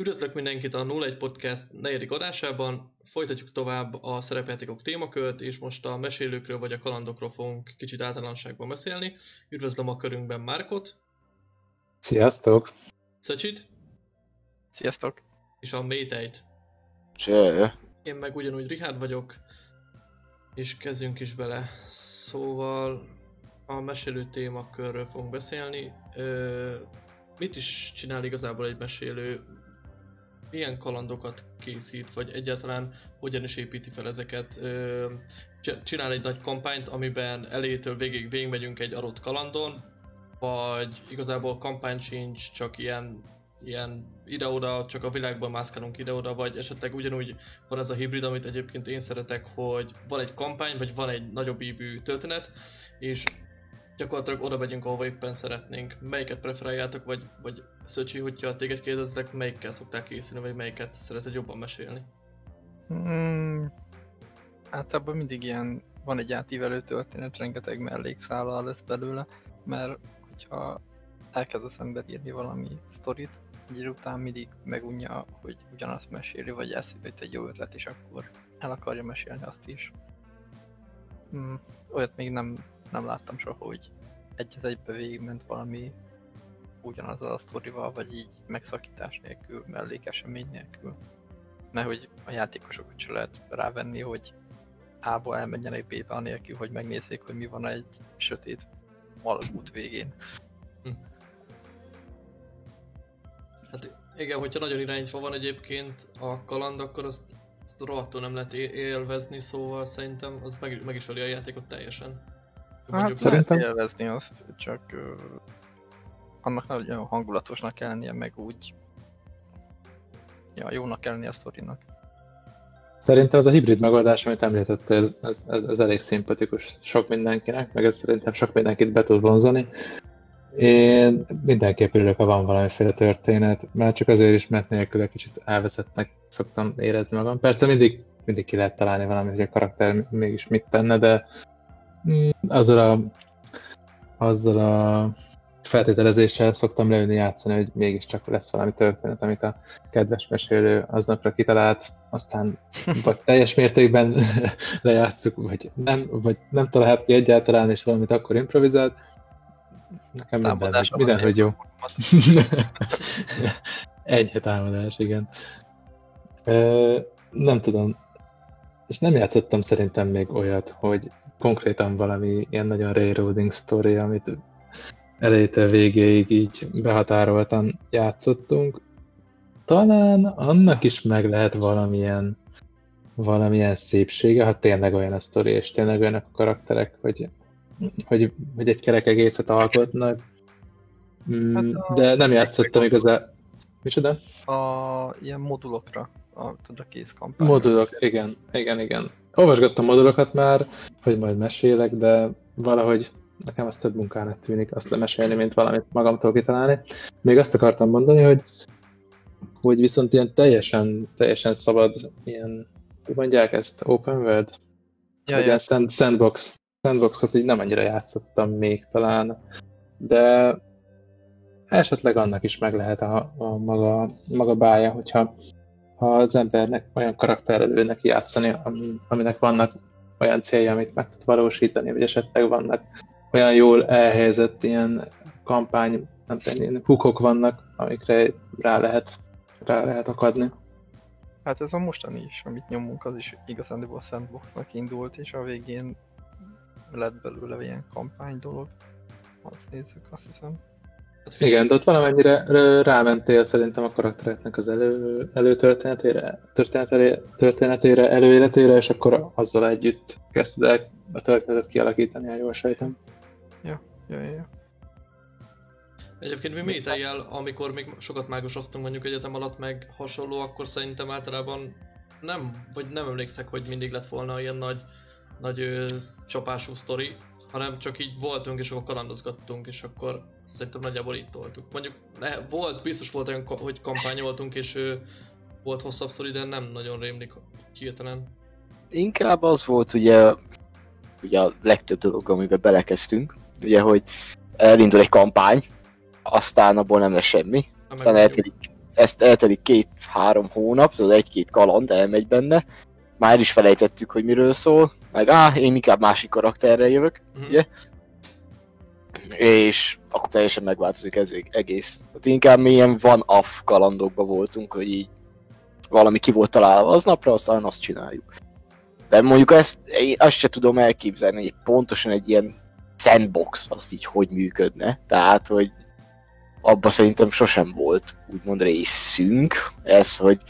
Üdvözlök mindenkit a 01 Podcast negyedik adásában. Folytatjuk tovább a szerepjátékok témakört, és most a mesélőkről vagy a kalandokról fogunk kicsit általánosságban beszélni. Üdvözlöm a körünkben Márkot. Sziasztok! Szöcsit. Sziasztok! És a Métejt. Cső. Én meg ugyanúgy Richard vagyok, és kezdjünk is bele. Szóval a mesélő témakörről fogunk beszélni. Ö, mit is csinál igazából egy mesélő? Milyen kalandokat készít, vagy egyáltalán hogyan is építi fel ezeket? Csinál egy nagy kampányt, amiben elejétől végig végigmegyünk egy adott kalandon, vagy igazából kampány sincs, csak ilyen ilyen ide-oda, csak a világban mászkálunk ide-oda, vagy esetleg ugyanúgy van ez a hibrid, amit egyébként én szeretek, hogy van egy kampány, vagy van egy nagyobb ívű történet, és gyakorlatilag oda megyünk, ahova éppen szeretnénk. Melyiket preferáljátok, vagy, vagy Szöcsi, hogyha téged kérdezlek, melyikkel szoktál készülni, vagy melyiket szereted jobban mesélni? Hmm, általában mindig ilyen, van egy átívelő történet, rengeteg mellékszállal lesz belőle, mert hogyha elkezd az ember írni valami sztorit, egy után mindig megunja, hogy ugyanazt meséli, vagy eszébe egy jó ötlet, és akkor el akarja mesélni azt is. Hmm, olyat még nem, nem láttam soha, hogy egy az egybe végigment valami ugyanaz a sztorival, vagy így megszakítás nélkül, mellékesemény nélkül. Mert hogy a játékosokat se lehet rávenni, hogy A-ból elmenjenek B-be anélkül, hogy megnézzék, hogy mi van egy sötét alagút végén. Hát igen, hogyha nagyon irányítva van egyébként a kaland, akkor azt, azt rohadtul nem lehet élvezni, szóval szerintem az meg, meg is öli a játékot teljesen. Hát szerintem élvezni azt, csak uh, annak nagyon hangulatosnak kell lennie, meg úgy ja, jónak kell lennie a sztorinak. Szerintem az a hibrid megoldás, amit említettél, ez, ez, ez elég szimpatikus sok mindenkinek, meg ez szerintem sok mindenkit be tud vonzani. Én mindenképp örülök, ha van valamiféle történet, mert csak azért is, mert nélkül egy kicsit elveszettnek szoktam érezni magam. Persze mindig, mindig ki lehet találni valamit, hogy a karakter mégis mit tenne, de azzal a, azzal a feltételezéssel szoktam leülni játszani, hogy mégiscsak lesz valami történet, amit a kedves mesélő aznapra kitalált, aztán vagy teljes mértékben lejátszuk, vagy nem, vagy nem találhat ki egyáltalán, és valamit akkor improvizált, Nekem minden, minden hogy jó. Enyhe támadás, igen. Ö, nem tudom. És nem játszottam szerintem még olyat, hogy konkrétan valami ilyen nagyon railroading story, amit elejétől végéig így behatároltan játszottunk. Talán annak is meg lehet valamilyen valamilyen szépsége, ha tényleg olyan a sztori, és tényleg olyanok a karakterek, hogy hogy, hogy egy kerek egészet alkotnak. Mm, hát a... De nem játszottam igazán. Micsoda? A ilyen modulokra, a, a kész kampány. Modulok, igen, igen, igen. Olvasgattam modulokat már, hogy majd mesélek, de valahogy nekem az több munkának tűnik azt lemesélni, mint valamit magamtól kitalálni. Még azt akartam mondani, hogy hogy viszont ilyen teljesen, teljesen szabad, ilyen, hogy mondják ezt, open world? Ja, ja. Sand, sandbox sandboxot így nem annyira játszottam még talán, de esetleg annak is meg lehet a, a maga, maga bája, hogyha ha az embernek olyan karakterrel neki játszani, aminek vannak olyan célja, amit meg tud valósítani, vagy esetleg vannak olyan jól elhelyezett ilyen kampány, nem tudom, ilyen hukok vannak, amikre rá lehet, rá lehet akadni. Hát ez a mostani is, amit nyomunk, az is igazán sandboxnak indult, és a végén lett belőle ilyen kampány dolog. Azt nézzük, azt hiszem. Hát igen, de ott valamennyire rámentél szerintem a karaktereknek az elő, előtörténetére, történetére, történetére, előéletére, és akkor azzal együtt kezdted el a történetet kialakítani, ha jól sejtem. Ja, ja, ja. Egyébként mi mételjel, amikor még sokat mágosoztunk mondjuk egyetem alatt, meg hasonló, akkor szerintem általában nem, vagy nem emlékszek, hogy mindig lett volna ilyen nagy nagy ö, csapású sztori, hanem csak így voltunk, és akkor kalandozgattunk, és akkor szerintem nagyjából itt voltunk. Mondjuk ne, volt, biztos volt olyan, hogy kampányoltunk, és ö, volt hosszabb sztori, de nem nagyon rémlik hirtelen. Inkább az volt ugye, ugye a legtöbb dolog, amiben belekezdtünk, ugye, hogy elindul egy kampány, aztán abból nem lesz semmi, aztán eltelik, ezt eltelik két-három hónap, az egy-két kaland elmegy benne, már el is felejtettük, hogy miről szól, meg á, én inkább másik karakterrel jövök, Mhm. ugye? És akkor teljesen megváltozik ez egész. Hát inkább mi ilyen van off kalandokban voltunk, hogy így valami ki volt találva aznapra, aztán azt csináljuk. De mondjuk ezt, én azt se tudom elképzelni, hogy pontosan egy ilyen sandbox az így hogy működne. Tehát, hogy abba szerintem sosem volt úgymond részünk. Ez, hogy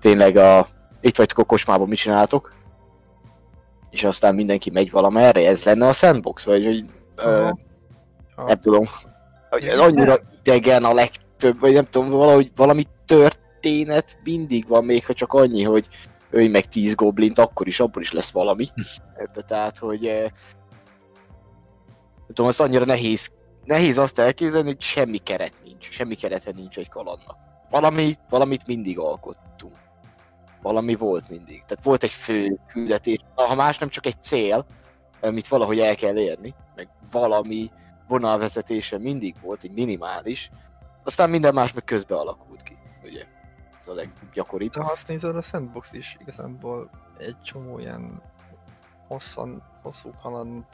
tényleg a itt vagytok a kocsmában, mit csináltok? És aztán mindenki megy valamerre, ez lenne a sandbox, vagy hogy ö, nem tudom, ez annyira idegen a legtöbb, vagy nem tudom, valahogy valami történet mindig van, még ha csak annyi, hogy ölj meg 10 goblint, akkor is, abból is lesz valami. Érted? Tehát, hogy nem tudom, az annyira nehéz, nehéz azt elképzelni, hogy semmi keret nincs, semmi kerete nincs egy kalandnak. Valami, valamit mindig alkottunk. Valami volt mindig. Tehát volt egy fő küldetés, ha más nem csak egy cél, amit valahogy el kell érni, meg valami vonalvezetése mindig volt, egy minimális, aztán minden más meg közbe alakult ki, ugye? Ez a leggyakoribb. Ha azt nézed, a Sandbox is igazából egy csomó ilyen hosszan, hosszú kaland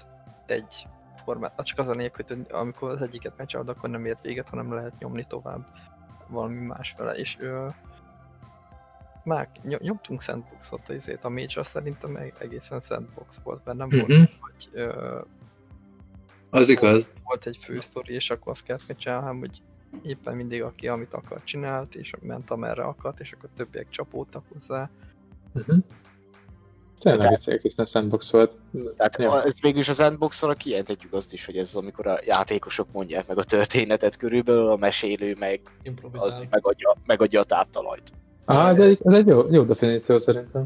egy formát, csak az a lényeg, hogy amikor az egyiket megcsinálod, akkor nem ért véget, hanem lehet nyomni tovább valami más vele, és ö, már ny- nyomtunk sandboxot, azért a Mage azt szerintem e- egészen sandbox volt, mert nem volt, Mhm. hogy ö, Az igaz. volt egy fő sztori, és akkor azt kellett megcsinálni, hanem hogy éppen mindig aki amit akart csinált, és ment amerre akart, és akkor többiek csapódtak hozzá. Uh-huh. Tényleg egy egészen sandbox volt. Tehát Ja. ez végülis a sandboxra kijelenthetjük azt is, hogy ez az, amikor a játékosok mondják meg a történetet körülbelül, a mesélő meg, az Improvizál. megadja, megadja a táptalajt. Ah, ez egy, ez egy jó, jó definíció szerintem.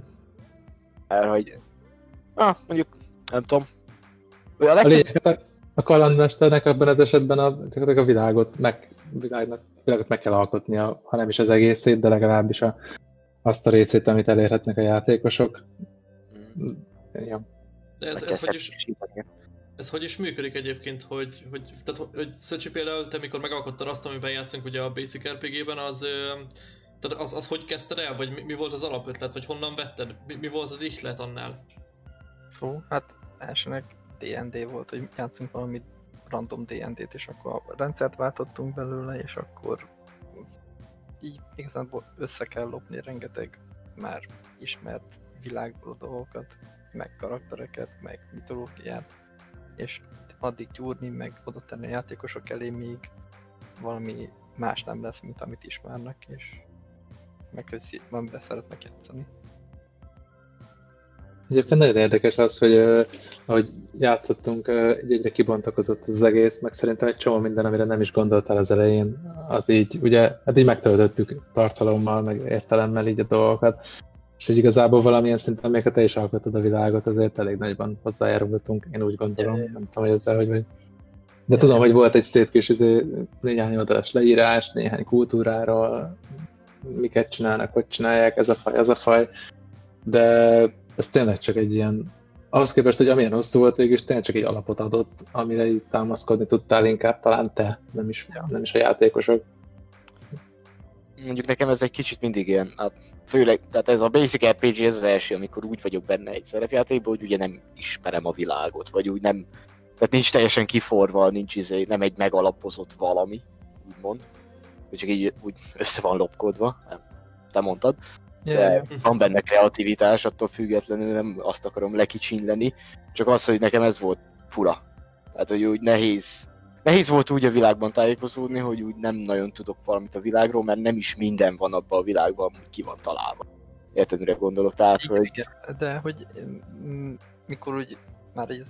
Mert hogy, ah, mondjuk, nem tudom. Hogy a lényeg, a, a kalandmesternek ebben az esetben a, a világot meg, világnak, világot meg kell alkotnia, ha nem is az egészét, de legalábbis a, azt a részét, amit elérhetnek a játékosok. Mm, Ja. De ez, ez, hogy is, ez hogy is működik egyébként, hogy, hogy, tehát, hogy Szöcsi például, te mikor megalkottad azt, amiben játszunk ugye a Basic RPG-ben, az, ö, tehát az, az hogy kezdted el, vagy mi, mi volt az alapötlet, vagy honnan vetted, mi, mi volt az ihlet annál? Fú, hát elsőnek D&D volt, hogy játszunk valami random D&D-t, és akkor a rendszert váltottunk belőle, és akkor így igazából össze kell lopni rengeteg már ismert világból dolgokat, meg karaktereket, meg mitológiát, és addig gyúrni, meg oda tenni a játékosok elé, míg valami más nem lesz, mint amit ismernek, és meg hogy valamiben szeretnek játszani. Egyébként nagyon érdekes az, hogy ahogy játszottunk, egyre kibontakozott az egész, meg szerintem egy csomó minden, amire nem is gondoltál az elején, az így, ugye, hát így megtöltöttük tartalommal, meg értelemmel így a dolgokat, és hogy igazából valamilyen szinten, még ha te is alkotod a világot, azért elég nagyban hozzájárultunk, én úgy gondolom, nem tudom, hogy ezzel hogy vagy. De tudom, hogy volt egy szép kis izé, néhány oldalas leírás, néhány kultúráról, miket csinálnak, hogy csinálják, ez a faj, az a faj, de ez tényleg csak egy ilyen, ahhoz képest, hogy amilyen hosszú volt végül, tényleg csak egy alapot adott, amire így támaszkodni tudtál inkább talán te, nem is, nem is a játékosok. Mondjuk nekem ez egy kicsit mindig ilyen, hát főleg, tehát ez a Basic RPG ez az első, amikor úgy vagyok benne egy szerepjátékban, hogy ugye nem ismerem a világot, vagy úgy nem, tehát nincs teljesen kiforva, nincs izé, nem egy megalapozott valami, úgymond, csak így úgy össze van lopkodva, nem, te mondtad, de van benne kreativitás, attól függetlenül nem azt akarom lekicsinleni, csak az, hogy nekem ez volt fura. Tehát, hogy úgy nehéz, nehéz volt úgy a világban tájékozódni, hogy úgy nem nagyon tudok valamit a világról, mert nem is minden van abban a világban, hogy ki van találva. Érted, mire gondolok? Tehát, Igen, hogy igen, de hogy mm, mikor úgy már így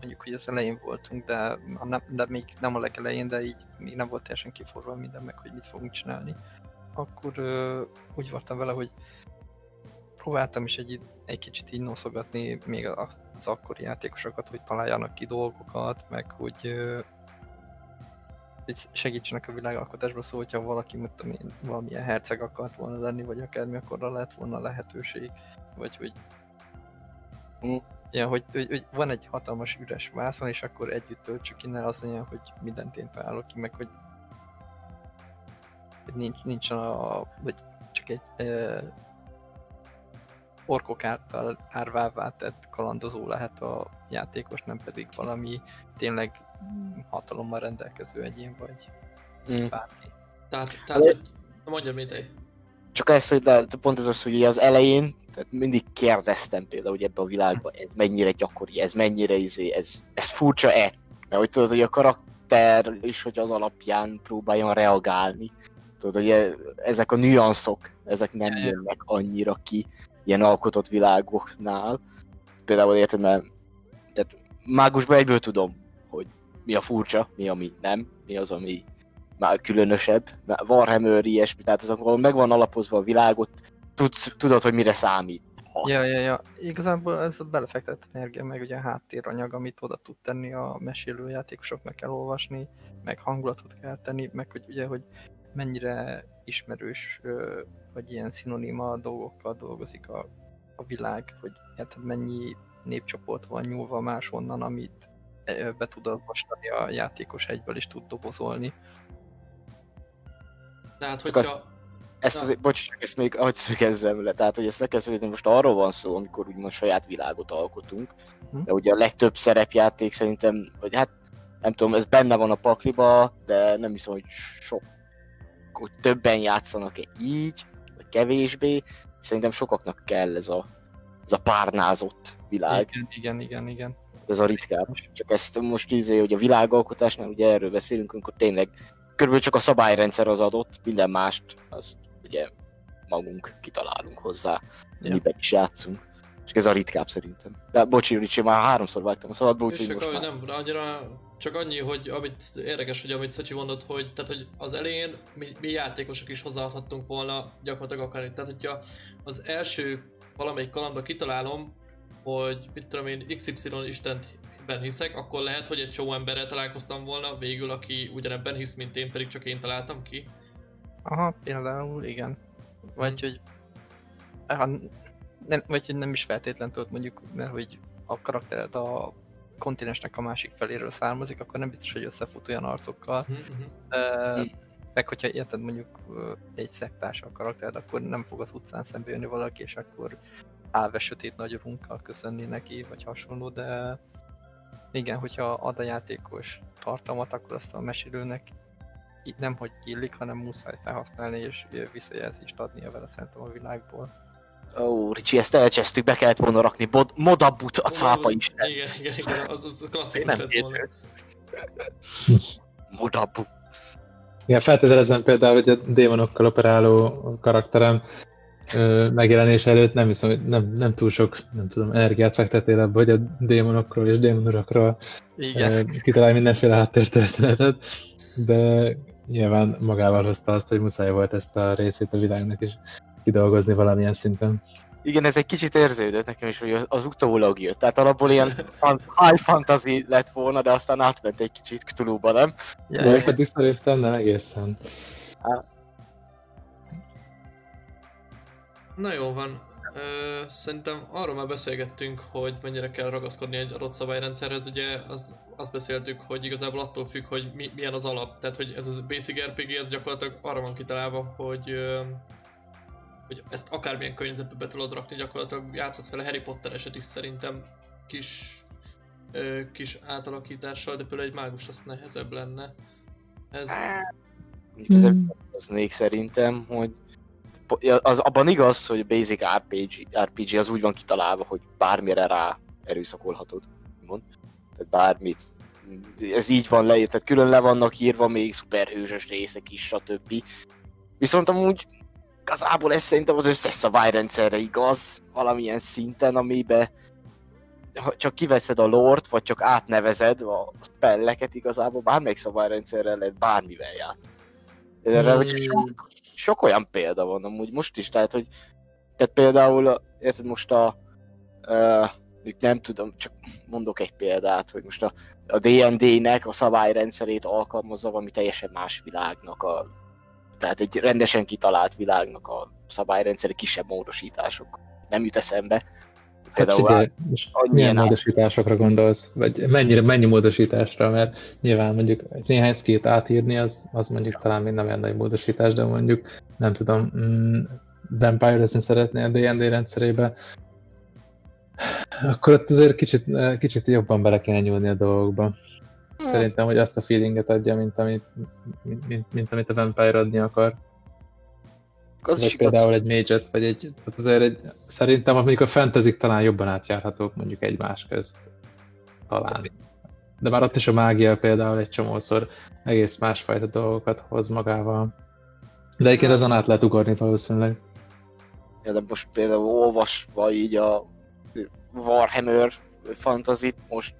mondjuk, hogy az elején voltunk, de, nem, de még nem a legelején, de így még nem volt teljesen kiforva minden meg, hogy mit fogunk csinálni, akkor ö, úgy voltam vele, hogy próbáltam is egy, egy kicsit így noszogatni még az akkori játékosokat, hogy találjanak ki dolgokat, meg hogy, ö, hogy segítsenek a világalkotásba, szóval hogyha valaki, mit tudom én, valamilyen herceg akart volna lenni, vagy akármi, akkor lett volna lehetőség, vagy hogy Ja, hogy, hogy, hogy, van egy hatalmas üres vászon, és akkor együtt töltsük innen az olyan, hogy mindent én találok ki, meg hogy hogy nincs, nincs a, vagy csak egy e, orkok által árvává tett kalandozó lehet a játékos, nem pedig valami tényleg hatalommal rendelkező egyén vagy Mm. Tehát, bárki. tehát hogy... Mondjad, Mitej. Csak ez, hogy de pont ez az, hogy az elején tehát mindig kérdeztem például, hogy ebben a világban ez mennyire gyakori, ez mennyire izé, ez, ez furcsa-e? Mert hogy tudod, hogy a karakter is, hogy az alapján próbáljon reagálni. Tudod, hogy e- ezek a nüanszok, ezek nem jönnek annyira ki ilyen alkotott világoknál. Például érted, mert tehát mágusban egyből tudom, hogy mi a furcsa, mi ami nem, mi az, ami már különösebb. Mert Warhammer ilyesmi, tehát az, ahol meg van alapozva a világot, tudsz, tudod, hogy mire számít. Ja, ja, ja. Igazából ez a belefektett energia, meg ugye a háttéranyag, amit oda tud tenni a mesélő játékosoknak kell olvasni, meg hangulatot kell tenni, meg hogy ugye, hogy mennyire ismerős, vagy ilyen szinonima dolgokkal dolgozik a, a világ, hogy érted, mennyi népcsoport van nyúlva máshonnan, amit be tud olvasni a játékos egyből is tud dobozolni. Tehát, hogyha... Ezt Na. azért, bocs, ezt még ahogy szögezzem le, tehát hogy ezt le kell szögezni, most arról van szó, amikor úgymond saját világot alkotunk, Mhm. de ugye a legtöbb szerepjáték szerintem, vagy hát nem tudom, ez benne van a pakliba, de nem hiszem, hogy sok, hogy többen játszanak-e így, vagy kevésbé, szerintem sokaknak kell ez a, ez a párnázott világ, Igen, igen, igen, igen. ez a ritkább. Csak ezt most izé, hogy a világalkotásnál ugye erről beszélünk, amikor tényleg körülbelül csak a szabályrendszer az adott, minden mást azt ugye magunk kitalálunk hozzá, Ja. miben is játszunk. Csak ez a ritkább szerintem. De bocsi, Ricsi, már háromszor vágtam a szabadba, úgyhogy most ahogy már... nem, annyira, csak annyi, hogy amit érdekes, hogy amit Szöcsi mondott, hogy, tehát, hogy az elején mi, mi játékosok is hozzáadhattunk volna gyakorlatilag akár. Tehát, hogyha az első valamelyik kalandba kitalálom, hogy mit tudom én, XY Istenben hiszek, akkor lehet, hogy egy csomó emberrel találkoztam volna végül, aki ugyanebben hisz, mint én, pedig csak én találtam ki. Aha, például, igen. Vagy hogy... Ha, nem, vagy hogy nem is feltétlen tudod mondjuk, mert hogy a karaktered a kontinensnek a másik feléről származik, akkor nem biztos, hogy összefut olyan arcokkal. Mhm, mhm. Uh, meg hogyha érted mondjuk egy szektás a karaktered, akkor nem fog az utcán szembe jönni valaki, és akkor állve sötét nagyovunkkal köszönni neki, vagy hasonló, de igen, hogyha ad a játékos tartalmat, akkor azt a mesélőnek így nem hogy illik, hanem muszáj felhasználni és visszajelzést adnia vele szerintem a világból. Ó, Ricsi, ezt elcsesztük, be kellett volna rakni. Bod- Modabut, a cápa is. Igen, igen, igen, az, az klasszikus Nem lett volna. Modabu. Igen, feltételezem például, hogy a démonokkal operáló karakterem megjelenés előtt nem hiszem, hogy nem, nem túl sok, nem tudom, energiát fektetél abba, hogy a démonokról és démonurakról Igen. kitalálj mindenféle háttértörténetet, de nyilván magával hozta azt, hogy muszáj volt ezt a részét a világnak is kidolgozni valamilyen szinten. Igen, ez egy kicsit érződött nekem is, hogy az utólag jött. Tehát alapból ilyen high fantasy lett volna, de aztán átment egy kicsit Cthulhu-ba, nem? Ja, pedig szerintem nem egészen. Na jó van. Ö, szerintem arról már beszélgettünk, hogy mennyire kell ragaszkodni egy adott szabályrendszerhez. Ugye az, azt beszéltük, hogy igazából attól függ, hogy mi, milyen az alap. Tehát, hogy ez a Basic RPG, ez gyakorlatilag arra van kitalálva, hogy, ö, hogy ezt akármilyen környezetbe be tudod rakni, gyakorlatilag játszhat vele Harry Potter eset is szerintem kis, ö, kis átalakítással, de például egy mágus az nehezebb lenne. Ez, ezzel hoznék szerintem, hogy az, abban igaz, hogy a Basic RPG, RPG az úgy van kitalálva, hogy bármire rá erőszakolhatod, mond. Tehát bármit. Ez így van leírt, tehát külön le vannak írva még szuperhősös részek is, stb. Viszont amúgy igazából ez szerintem az összes szabályrendszerre igaz, valamilyen szinten, amibe ha csak kiveszed a lort, vagy csak átnevezed a spelleket igazából, bármelyik szabályrendszerrel lehet bármivel játszani. Erre Hmm. hogy sok, sok olyan példa van amúgy most is, tehát hogy tehát például, érted most a uh, nem tudom, csak mondok egy példát, hogy most a, a D&D-nek a szabályrendszerét alkalmazza valami teljesen más világnak a tehát egy rendesen kitalált világnak a szabályrendszer kisebb módosítások. Nem jut eszembe. Hát Például figyelj, most annyi milyen ilyen módosításokra gondolsz? Vagy mennyire, mennyi módosításra? Mert nyilván mondjuk néhány skillt átírni, az, az mondjuk talán még nem olyan nagy módosítás, de mondjuk nem tudom, mm, Vampire-ezni szeretnél a D&D rendszerébe, akkor ott azért kicsit, kicsit jobban bele kéne nyúlni a dolgokba. Szerintem, hogy azt a feelinget adja, mint amit, mint, mint, mint amit a Vampire adni akar. Az Vagy például egy mage vagy egy, tehát azért egy, szerintem mondjuk a fantasy talán jobban átjárhatók mondjuk egymás közt. Talán. De már ott is a mágia például egy csomószor egész másfajta dolgokat hoz magával. De egyébként ezen át lehet ugorni valószínűleg. Ja, de most például olvasva így a Warhammer fantasy most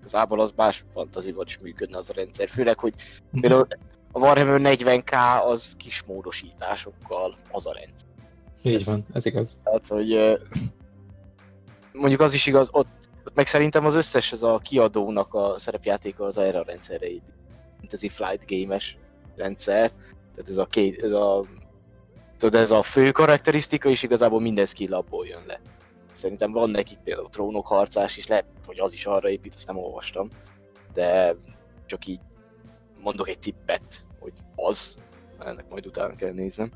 igazából az más fantaziban is működne az a rendszer. Főleg, hogy például a Warhammer 40k az kis módosításokkal az a rendszer. Így van, ez igaz. Tehát, hogy mondjuk az is igaz, ott, ott meg szerintem az összes ez a kiadónak a szerepjátéka az erre a rendszerre. Mint ez egy flight game-es rendszer. Tehát ez a két, ez a, tudod, ez a fő karakterisztika, és igazából minden skill abból jön le. Szerintem van nekik például trónok harcás is, lehet, hogy az is arra épít, azt nem olvastam. De csak így mondok egy tippet, hogy az, ennek majd utána kell néznem.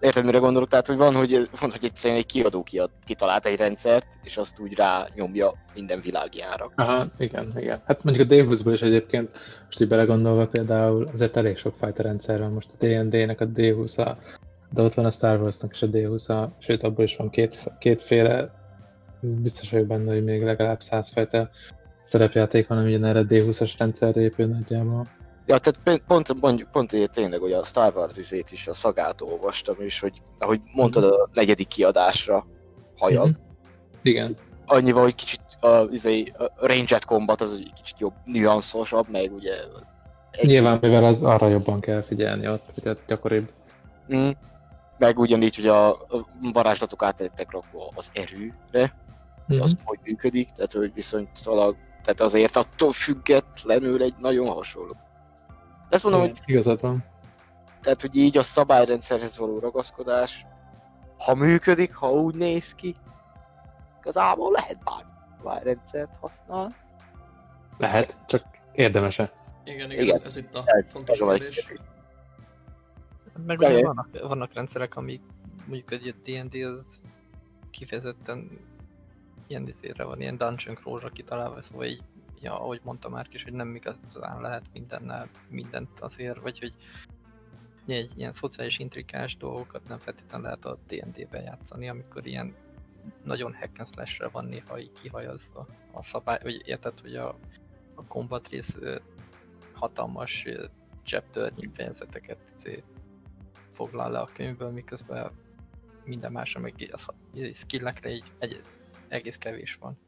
Érted, mire gondolok? Tehát, hogy van, hogy, van, hogy egyszerűen egy kiadó kiad, kitalált egy rendszert, és azt úgy rá nyomja minden világjára. Aha, igen, igen. Hát mondjuk a D20-ból is egyébként, most így belegondolva például, azért elég sok fajta rendszer van. Most a D&D-nek a D20-a, de ott van a Star Wars-nak is a D20-a, sőt abból is van két, kétféle, biztos vagyok benne, hogy még legalább száz fajta szerepjáték van, ami ugyanerre a D20-as rendszerre épül nagyjából. Ja, tehát pont, mondjuk, pont így tényleg, hogy a Star Wars izét is, a szagát olvastam, és hogy, ahogy mondtad, a negyedik kiadásra hajaz. Igen. Annyival, hogy kicsit a, izé, a ranged combat az egy kicsit jobb, nüanszosabb, meg ugye... Egy, Nyilván, mivel az arra jobban kell figyelni ott, hogy ott gyakoribb. Mm, meg ugyanígy, hogy a varázslatok átlettek rakva az erőre, Mhm. az hogy működik, tehát hogy viszonylag, tehát azért attól függetlenül egy nagyon hasonló. Ezt mondom, hogy Igen, Igazad van. Tehát, hogy így a szabályrendszerhez való ragaszkodás, ha működik, ha úgy néz ki, igazából lehet bármi szabályrendszert használni. Lehet, csak érdemese. Igen, igen, Igen. Ez, ez itt a Ez- fontos kérdés. Meg ugye vannak, vannak rendszerek, amik mondjuk egy D&D az kifejezetten ilyen izére van, ilyen dungeon crawl-ra kitalálva, szóval így, ja, ahogy mondta már is, hogy nem igazán lehet mindennel mindent azért, vagy hogy egy ilyen szociális intrikás dolgokat nem feltétlenül lehet a D&D-ben játszani, amikor ilyen nagyon hack and slash-re van néha így kihajazva a szabály, hogy érted, hogy a, a combat rész hatalmas ö, chapternyi fejezeteket izé, foglal le a könyvből, miközben minden másra meg a skillekre így egy, egész kevés van.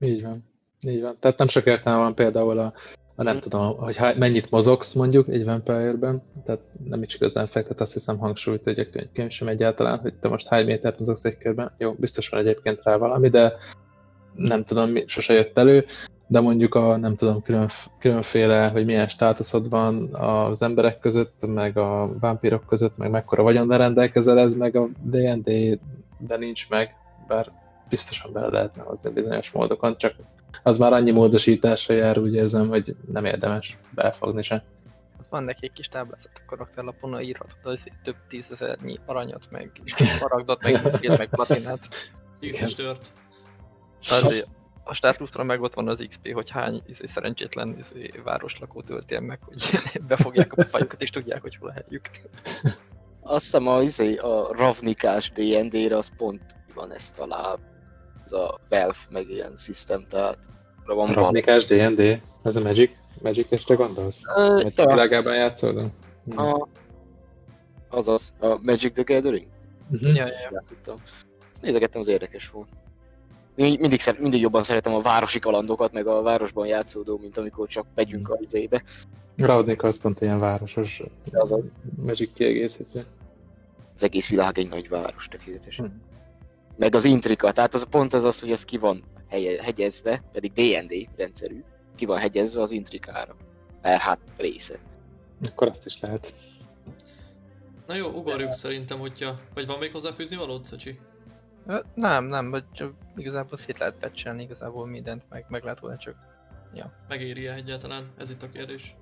Így van. Így van. Tehát nem sok értelme van például a, a nem Mhm. tudom, hogy há- mennyit mozogsz mondjuk egy Vampire-ben, tehát nem is igazán fektet azt hiszem hangsúlyt, hogy a könyv, könyv sem egyáltalán, hogy te most hány métert mozogsz egy körben. Jó, biztos van egyébként rá valami, de nem tudom, mi, sose jött elő, de mondjuk a nem tudom, külön, különféle, hogy milyen státuszod van az emberek között, meg a vámpírok között, meg mekkora vagyonnal rendelkezel, ez meg a D&D-ben nincs meg, bár biztosan bele lehetne hozni bizonyos módokon, csak az már annyi módosításra jár, úgy érzem, hogy nem érdemes belefogni se. Hát Van neki egy kis táblázat a karakterlapon, ahol írhatod az több tízezernyi aranyat, meg maragdot, meg szél, meg platinát. Tízes tört. Tehát a státuszra meg ott van az XP, hogy hány izé, szerencsétlen izé, városlakót öltél meg, hogy befogják a fajukat és tudják, hogy hol a helyük. Azt hiszem a, izé, a Ravnikás D&D-re az pont van ezt talál. Ez a Valve meg ilyen system, tehát arra van valami. Ravnikás D&D, ez a Magic? Magic-esre gondolsz? Ö, Magic világában játszol? Hm. a, azaz, a Magic the Gathering? Mhm. Ja, ja, ja. Nézegettem, az érdekes volt. Min- Mindig, szer- mindig jobban szeretem a városi kalandokat, meg a városban játszódó, mint amikor csak megyünk a izébe. Ravnika az pont ilyen városos Azaz. Magic kiegészítő. Az egész világ egy nagy város, tökéletesen. Hm. Meg az intrika, tehát az pont az az, hogy ez ki van helye, hegyezve, pedig D&D rendszerű, ki van hegyezve az intrikára. Mert hát része. Akkor azt is lehet. Na jó, ugorjunk szerintem, hogyha... Vagy van még hozzáfűzni valót, Szecsi? Ö, Nem, nem, vagy csak igazából szét lehet patchelni igazából mindent, meg, meg lehet volna csak Megéri-e egyáltalán? Ez itt a kérdés.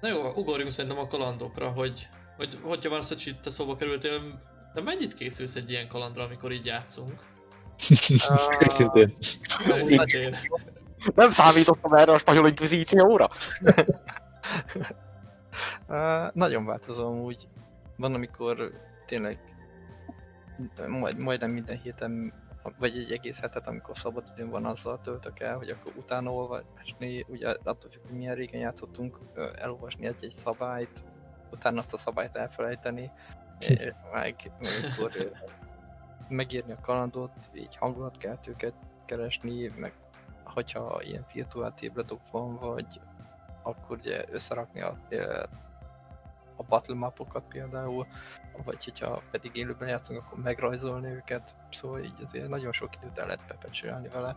Na jó, ugorjunk szerintem a kalandokra, hogy, hogy hogyha van hogy te szóba kerültél, de mennyit készülsz egy ilyen kalandra, amikor így játszunk? Őszintén. Őszintén. Nem számítottam erre a spanyol inkvizícióra. Uh, nagyon változó úgy. Van, amikor tényleg majd, majdnem minden héten, vagy egy egész hetet, amikor szabad időm van, azzal töltök el, hogy akkor utána olvasni, ugye attól függ, hogy milyen régen játszottunk, elolvasni egy-egy szabályt, utána azt a szabályt elfelejteni, meg, meg akkor megírni a kalandot, így hangulatkeltőket keresni, meg hogyha ilyen virtuál tabletok van, vagy akkor ugye összerakni a, a battle mapokat például, vagy hogyha pedig élőben játszunk, akkor megrajzolni őket, szóval így azért nagyon sok időt el lehet pepecselni vele.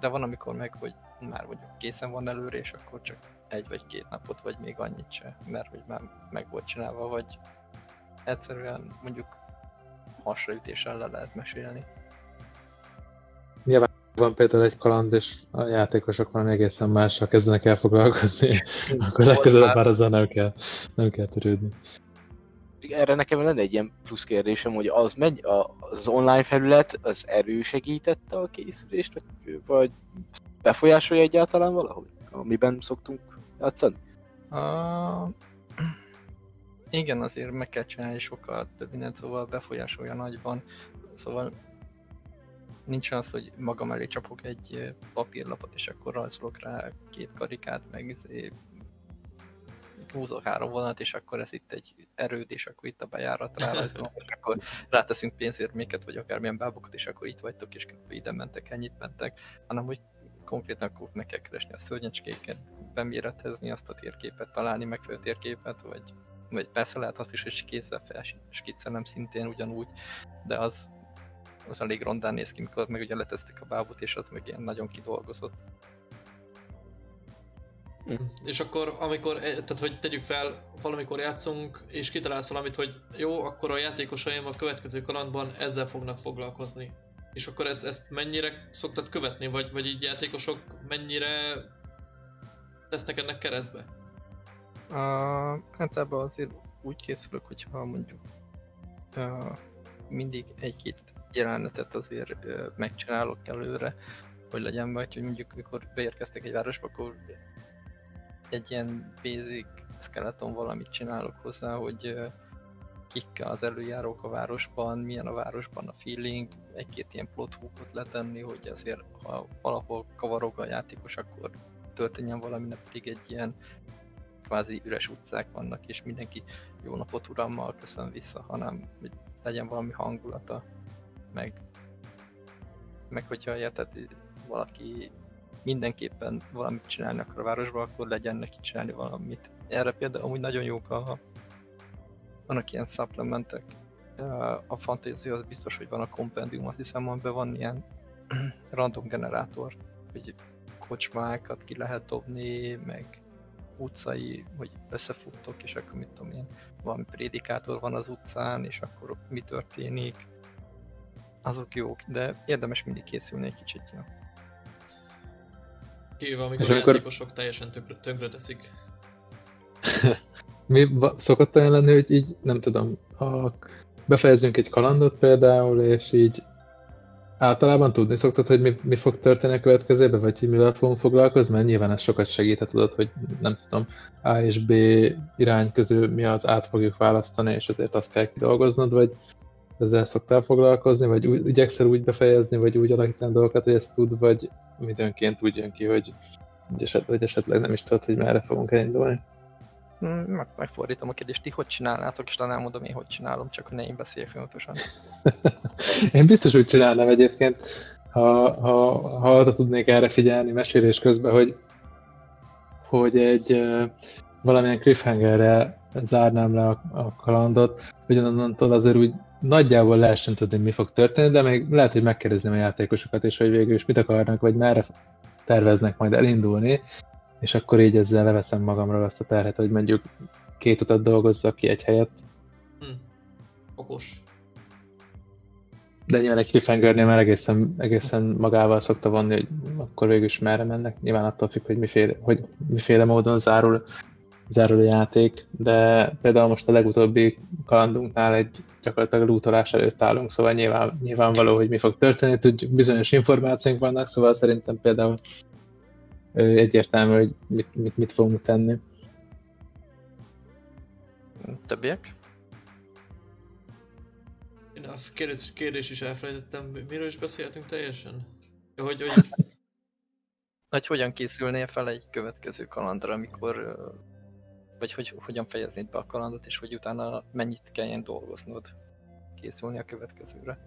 De van amikor meg, hogy már mondjuk készen van előre, és akkor csak egy vagy két napot, vagy még annyit se, mert hogy már meg volt csinálva, vagy egyszerűen mondjuk hasraütéssel le lehet mesélni. Van például egy kaland, és a játékosok valami egészen mással kezdenek el foglalkozni, akkor legközelebb már azzal nem kell, nem kell törődni. Erre nekem lenne egy ilyen plusz kérdésem, hogy az megy, a, az online felület az erősegítette a készülést, vagy, vagy befolyásolja egyáltalán valahogy, amiben szoktunk játszani? Uh, igen, azért meg kell csinálni sokkal több mindent, szóval befolyásolja nagyban. Szóval nincs az, hogy magam elé csapok egy papírlapot, és akkor rajzolok rá két karikát, meg izé, húzok három vonat, és akkor ez itt egy erőd, és akkor itt a bejárat rárajzolom, és akkor ráteszünk pénzérméket, vagy akármilyen bábokat, és akkor itt vagytok, és ide mentek, ennyit mentek, hanem hogy konkrétan akkor meg kell keresni a szörnyecskéket, beméretezni azt a térképet, találni megfelelő térképet, vagy, vagy persze lehet azt is, hogy kézzel felskiccelem szintén ugyanúgy, de az, az elég rondán néz ki, mikor meg ugye letesztek a bábut, és az meg ilyen nagyon kidolgozott. És akkor, amikor, eh, tehát hogy tegyük fel, valamikor játszunk, és kitalálsz valamit, hogy jó, akkor a játékosaim a következő kalandban ezzel fognak foglalkozni. És akkor ezt, ezt mennyire szoktad követni, vagy, vagy így játékosok mennyire tesznek ennek keresztbe? Uh, hát ebben azért úgy készülök, hogyha mondjuk uh, mindig egy-két jelenetet azért uh, megcsinálok előre, hogy legyen vagy, hogy mondjuk mikor beérkeztek egy városba, akkor egy ilyen basic skeleton valamit csinálok hozzá, hogy uh, kik az előjárók a városban, milyen a városban a feeling, egy-két ilyen plot hookot letenni, hogy azért ha valahol kavarog a játékos, akkor történjen valami, ne pedig egy ilyen kvázi üres utcák vannak, és mindenki jó napot urammal köszön vissza, hanem hogy legyen valami hangulata, meg, meg hogyha érted, valaki mindenképpen valamit csinálni akar a városban, akkor legyen neki csinálni valamit. Erre például amúgy nagyon jók a, vannak ilyen supplementek. A fantasy az biztos, hogy van a kompendium, azt hiszem, amiben van ilyen random generátor, hogy kocsmákat ki lehet dobni, meg utcai, hogy összefuttok, és akkor mit tudom én, valami prédikátor van az utcán, és akkor mi történik. Azok jók, de érdemes mindig készülni egy kicsit. Ja. Kivéve amikor, És a amikor- játékosok teljesen tönkre, tönkre teszik. Mi szokott olyan lenni, hogy így, nem tudom, a, befejezünk egy kalandot például, és így általában tudni szoktad, hogy mi, mi fog történni a következőben, vagy hogy mivel fogunk foglalkozni, mert nyilván ez sokat segíthet, tudod, hogy nem tudom, A és B irány közül mi az át fogjuk választani, és ezért azt kell kidolgoznod, vagy ezzel szoktál foglalkozni, vagy úgy, igyekszel úgy befejezni, vagy úgy alakítani dolgokat, hogy ezt tud, vagy időnként úgy jön ki, hogy, hogy, eset, vagy esetleg nem is tudod, hogy merre fogunk elindulni. Mm, Meg, megfordítom a kérdést, ti hogy csinálnátok, és talán elmondom én, hogy csinálom, csak hogy ne én beszéljek folyamatosan. Én biztos úgy csinálnám egyébként, ha, ha, ha arra tudnék erre figyelni mesélés közben, hogy, hogy egy valamilyen cliffhangerre zárnám le a, a kalandot, ugyanonnantól azért úgy nagyjából lehessen tudni, mi fog történni, de még lehet, hogy megkérdezném a játékosokat is, hogy végül is mit akarnak, vagy merre terveznek majd elindulni, és akkor így ezzel leveszem magamról azt a terhet, hogy mondjuk két utat dolgozzak ki egy helyet, Hm. Okos. de nyilván egy cliffhangernél már egészen, egészen magával szokta vonni, hogy akkor végül is merre mennek. Nyilván attól függ, hogy miféle, hogy miféle módon zárul, zárul a játék, de például most a legutóbbi kalandunknál egy gyakorlatilag lootolás előtt állunk, szóval nyilván, nyilvánvaló, hogy mi fog történni, tudjuk, bizonyos információink vannak, szóval szerintem például egyértelmű, hogy mit, mit, mit fogunk tenni. Többiek? Én a kérdés, kérdés is elfelejtettem, miről is beszéltünk teljesen? Hogy, hogy... Hogy hogyan készülnél fel egy következő kalandra, amikor vagy hogy hogyan fejeznéd be a kalandot, és hogy utána mennyit kelljen dolgoznod készülni a következőre.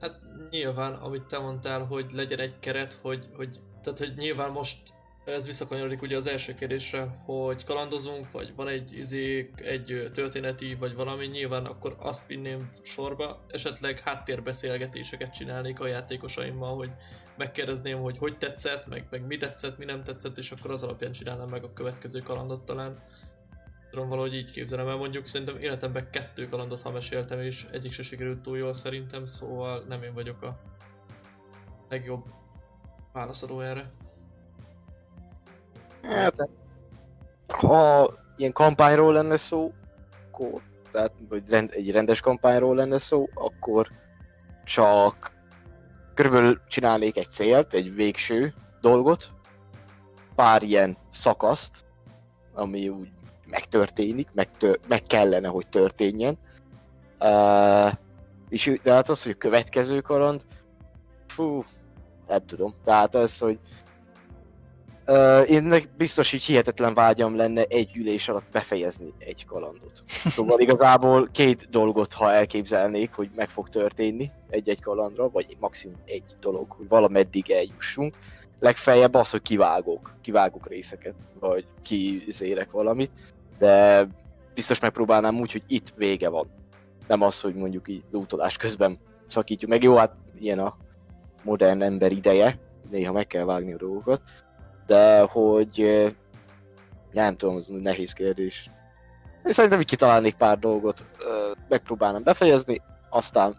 Hát nyilván, amit te mondtál, hogy legyen egy keret, hogy, hogy tehát hogy nyilván most ez visszakanyarodik ugye az első kérdésre, hogy kalandozunk, vagy van egy izé, egy történeti, vagy valami, nyilván akkor azt vinném sorba, esetleg háttérbeszélgetéseket csinálnék a játékosaimmal, hogy megkérdezném, hogy hogy tetszett, meg, meg mi tetszett, mi nem tetszett, és akkor az alapján csinálnám meg a következő kalandot talán. Tudom valahogy így képzelem el, mondjuk szerintem életemben kettő kalandot ha meséltem, és egyik se sikerült túl jól szerintem, szóval nem én vagyok a legjobb válaszadó erre. Hát, ha ilyen kampányról lenne szó, akkor, tehát, vagy rend, egy rendes kampányról lenne szó, akkor csak körülbelül csinálnék egy célt, egy végső dolgot, pár ilyen szakaszt, ami úgy megtörténik, meg, tör, meg kellene, hogy történjen. Uh, és de hát az, hogy a következő kaland, fú, nem tudom. Tehát az, hogy Én biztos így hihetetlen vágyam lenne egy ülés alatt befejezni egy kalandot. Szóval igazából két dolgot, ha elképzelnék, hogy meg fog történni egy-egy kalandra, vagy maximum egy dolog, hogy valameddig eljussunk. Legfeljebb az, hogy kivágok, kivágok részeket, vagy kizélek valamit, de biztos megpróbálnám úgy, hogy itt vége van. Nem az, hogy mondjuk így lútolás közben szakítjuk meg. Jó, hát ilyen a modern ember ideje, néha meg kell vágni a dolgokat de hogy nem tudom, ez nehéz kérdés. Én szerintem így kitalálnék pár dolgot, megpróbálnám befejezni, aztán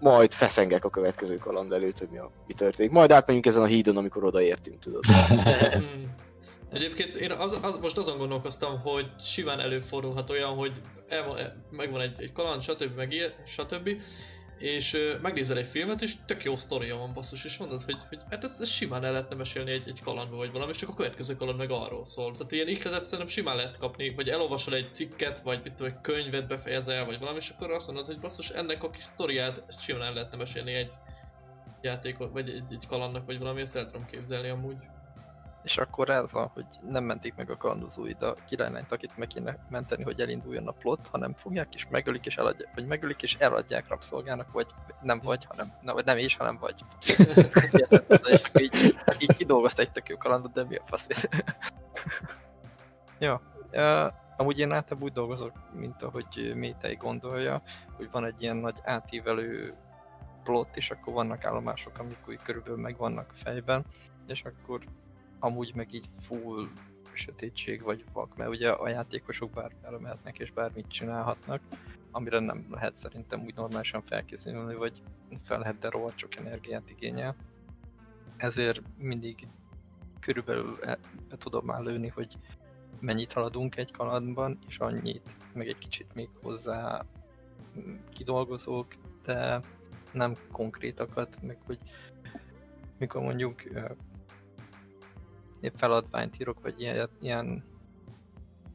majd feszengek a következő kaland előtt, hogy mi, a, mi történik. Majd átmegyünk ezen a hídon, amikor odaértünk, tudod. Hmm. Egyébként én az, az, most azon gondolkoztam, hogy simán előfordulhat olyan, hogy el, megvan egy, egy kaland, stb. meg ilyen, stb és megnézel egy filmet, és tök jó sztoria van basszus, és mondod, hogy, hogy hát ez, ez simán el lehetne mesélni egy, egy kalandba vagy valami, és csak a következő kaland meg arról szól. Tehát ilyen ihletet szerintem simán lehet kapni, vagy elolvasol egy cikket, vagy mit tudom, egy könyvet befejezel, vagy valami, és akkor azt mondod, hogy basszus, ennek a kis sztoriát simán el lehetne mesélni egy játékot, vagy egy, egy kalandnak, vagy valami, ezt el tudom képzelni amúgy. És akkor ez a, hogy nem mentik meg a kalandozóid a királylányt, akit meg kéne menteni, hogy elinduljon a plot, hanem fogják és megölik és eladják, vagy megölik és eladják rabszolgának, vagy nem vagy, hanem, nem, vagy nem is, hanem vagy. így, így kidolgozta egy tök jó kalandot, de mi a fasz? ja, uh, amúgy én általában úgy dolgozok, mint ahogy Métei gondolja, hogy van egy ilyen nagy átívelő plot, és akkor vannak állomások, amik úgy körülbelül meg vannak fejben, és akkor amúgy meg így full sötétség vagy vak, mert ugye a játékosok bármire mehetnek és bármit csinálhatnak, amire nem lehet szerintem úgy normálisan felkészülni, vagy fel lehet, de sok energiát igényel. Ezért mindig körülbelül be tudom már lőni, hogy mennyit haladunk egy kalandban, és annyit, meg egy kicsit még hozzá kidolgozók, de nem konkrétakat, meg hogy mikor mondjuk épp feladványt írok, vagy ilyen, ilyen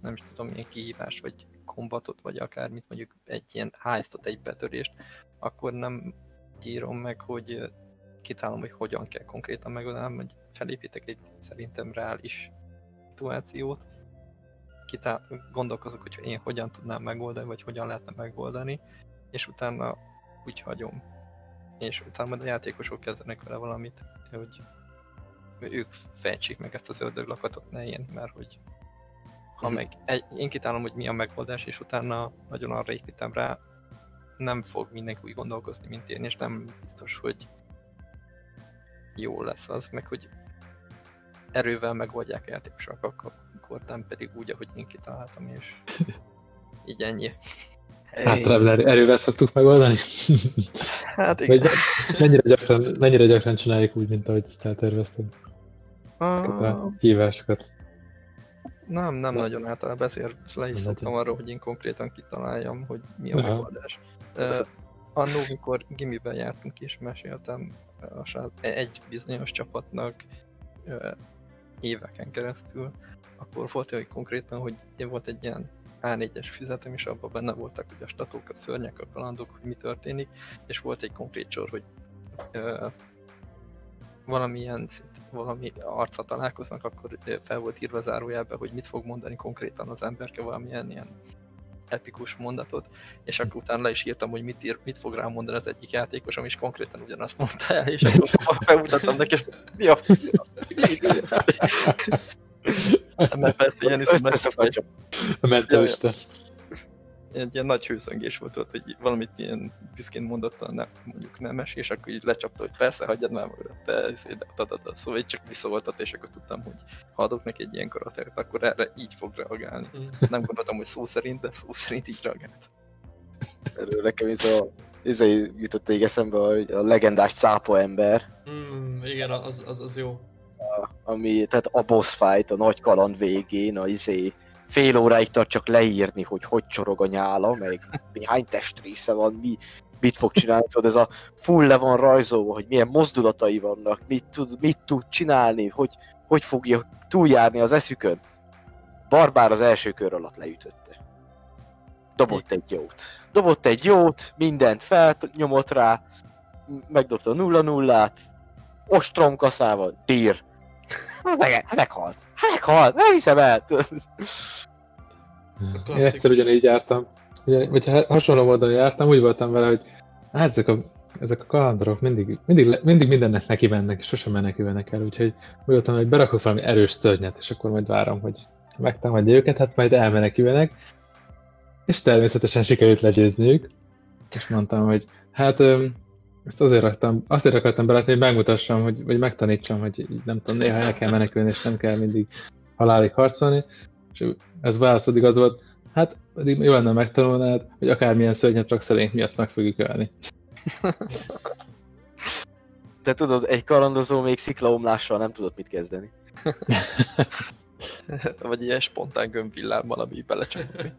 nem is tudom, milyen kihívás, vagy kombatot, vagy akármit, mondjuk egy ilyen heistot, egy betörést, akkor nem írom meg, hogy kitálom, hogy hogyan kell konkrétan megoldani, hogy felépítek egy szerintem reális szituációt, kitál, gondolkozok, hogy én hogyan tudnám megoldani, vagy hogyan lehetne megoldani, és utána úgy hagyom. És utána majd a játékosok kezdenek vele valamit, hogy ők fejtsék meg ezt az ördöglakatot, ne én, mert hogy ha mhm. meg egy, én kitálom, hogy mi a megoldás, és utána nagyon arra építem rá, nem fog mindenki úgy gondolkozni, mint én, és nem biztos, hogy jó lesz az, meg hogy erővel megoldják a játékosok, akkor nem pedig úgy, ahogy én kitaláltam, és így ennyi Általában erő- erővel szoktuk megoldani? Hát Vagy igen. mennyire gyakran, mennyire gyakran csináljuk úgy, mint ahogy ezt eltervezted? A hívásokat. nem, nem nagyon általában, ezért le is szoktam arról, hogy én konkrétan kitaláljam, hogy mi a megoldás. Uh, annó, mikor gimiben jártunk és meséltem a srác, egy bizonyos csapatnak uh, éveken keresztül, akkor volt olyan, hogy konkrétan, hogy én volt egy ilyen A4-es füzetem, és abban benne voltak hogy a statok, a szörnyek, a kalandok, hogy mi történik, és volt egy konkrét sor, hogy uh, valamilyen valami arca találkoznak, akkor fel volt írva zárójelbe, hogy mit fog mondani konkrétan az emberke, valamilyen ilyen epikus mondatot, és akkor utána le is írtam, hogy mit, ír, mit fog rám mondani az egyik játékosom, és konkrétan ugyanazt mondta el, és akkor bemutattam neki, és mi a Mert persze ilyen is Összeszokatja. A mentalista. Egy ilyen nagy hőszöngés volt ott, hogy valamit ilyen büszkén mondott a ne, mondjuk nemes, és akkor így lecsapta, hogy persze, hagyjad már magad, te, izé, de, da, da, da. szóval így csak visszavoltat, és akkor tudtam, hogy ha adok neki egy ilyen karaktert, akkor erre így fog reagálni. Mm. Nem gondoltam, hogy szó szerint, de szó szerint így reagált. Erről nekem ez a izé jutott még eszembe, hogy a legendás cápa ember, Mm, igen, az, az, az jó. ami, tehát a boss fight, a nagy kaland végén, a izé, fél óráig tart csak leírni, hogy hogy csorog a nyála, meg hány testrésze van, mi, mit fog csinálni, tudod, ez a full le van rajzolva, hogy milyen mozdulatai vannak, mit tud, mit tud csinálni, hogy, hogy fogja túljárni az eszükön. Barbár az első kör alatt leütötte. Dobott egy jót. Dobott egy jót, mindent felnyomott rá, megdobta a nulla nullát, ostrom kaszával, dír. Meg, meghalt. Hát meghalt, nem hiszem el. Én egyszer ugyanígy jártam, ugyan, vagy ha- hasonló módon jártam, úgy voltam vele, hogy hát ezek a, ezek a kalandorok mindig, mindig, mindig mindennek neki mennek, és sosem mennek mennek el, úgyhogy úgy voltam, hogy berakok valami erős szörnyet, és akkor majd várom, hogy megtámadja őket, hát majd elmenekülnek. És természetesen sikerült legyőzniük, és mondtam, hogy hát ezt azért raktam, azért akartam berakni, hogy megmutassam, hogy, vagy megtanítsam, hogy nem tudom, néha el kell menekülni, és nem kell mindig halálig harcolni. És ez válaszod az volt, hát pedig jó lenne megtanulnád, hogy akármilyen szörnyet raksz elénk, mi azt meg fogjuk ölni. De tudod, egy kalandozó még sziklaomlással nem tudott mit kezdeni. Vagy ilyen spontán gömbvillám valami belecsapott.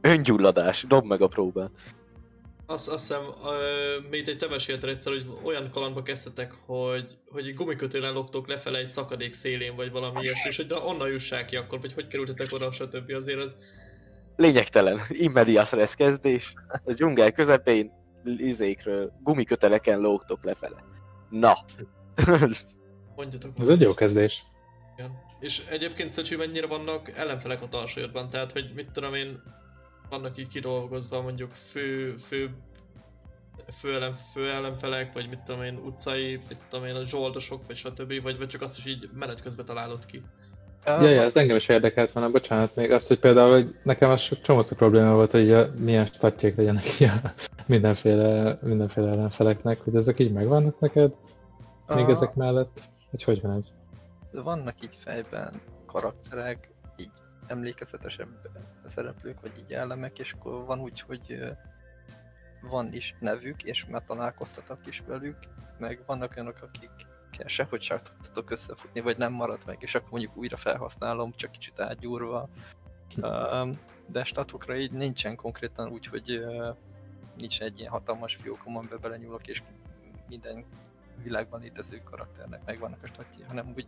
Öngyulladás, dob meg a próbát. Azt, azt hiszem, ö, még egy te mesélted egyszer, hogy olyan kalandba kezdtetek, hogy, hogy gumikötően loptok lefele egy szakadék szélén, vagy valami ilyesmi, és hogy de onnan jussák ki akkor, vagy hogy kerültetek oda, stb. Azért ez... Lényegtelen, immedias res kezdés, a dzsungel közepén izékről, gumiköteleken lógtok lefele. Na. Mondjatok Ez egy jó kezdés. Igen. És egyébként Szöcsi mennyire vannak ellenfelek a talsajodban, tehát hogy mit tudom én, vannak így kidolgozva mondjuk fő, fő, fő, ellen, fő ellenfelek, vagy mit tudom én, utcai, mit tudom én, a zsoldosok, vagy stb. Vagy, vagy csak azt is így menet közben találod ki. Ja, ja, ez engem is érdekelt volna, bocsánat, még azt, hogy például, hogy nekem az sok csomószor probléma volt, hogy a, milyen statjék legyenek így a mindenféle, mindenféle ellenfeleknek, hogy ezek így megvannak neked, még Ah. ezek mellett, hogy hogy van ez? vannak így fejben karakterek, emlékezetesebb szereplők, vagy így elemek, és akkor van úgy, hogy van is nevük, és már találkoztatok is velük, meg vannak olyanok, akikkel sehogy sem tudtatok összefutni, vagy nem maradt meg, és akkor mondjuk újra felhasználom, csak kicsit átgyúrva. Um, de statokra így nincsen konkrétan úgy, hogy nincs egy ilyen hatalmas fiókom, amiben belenyúlok, és minden világban létező karakternek megvannak a statjai, hanem úgy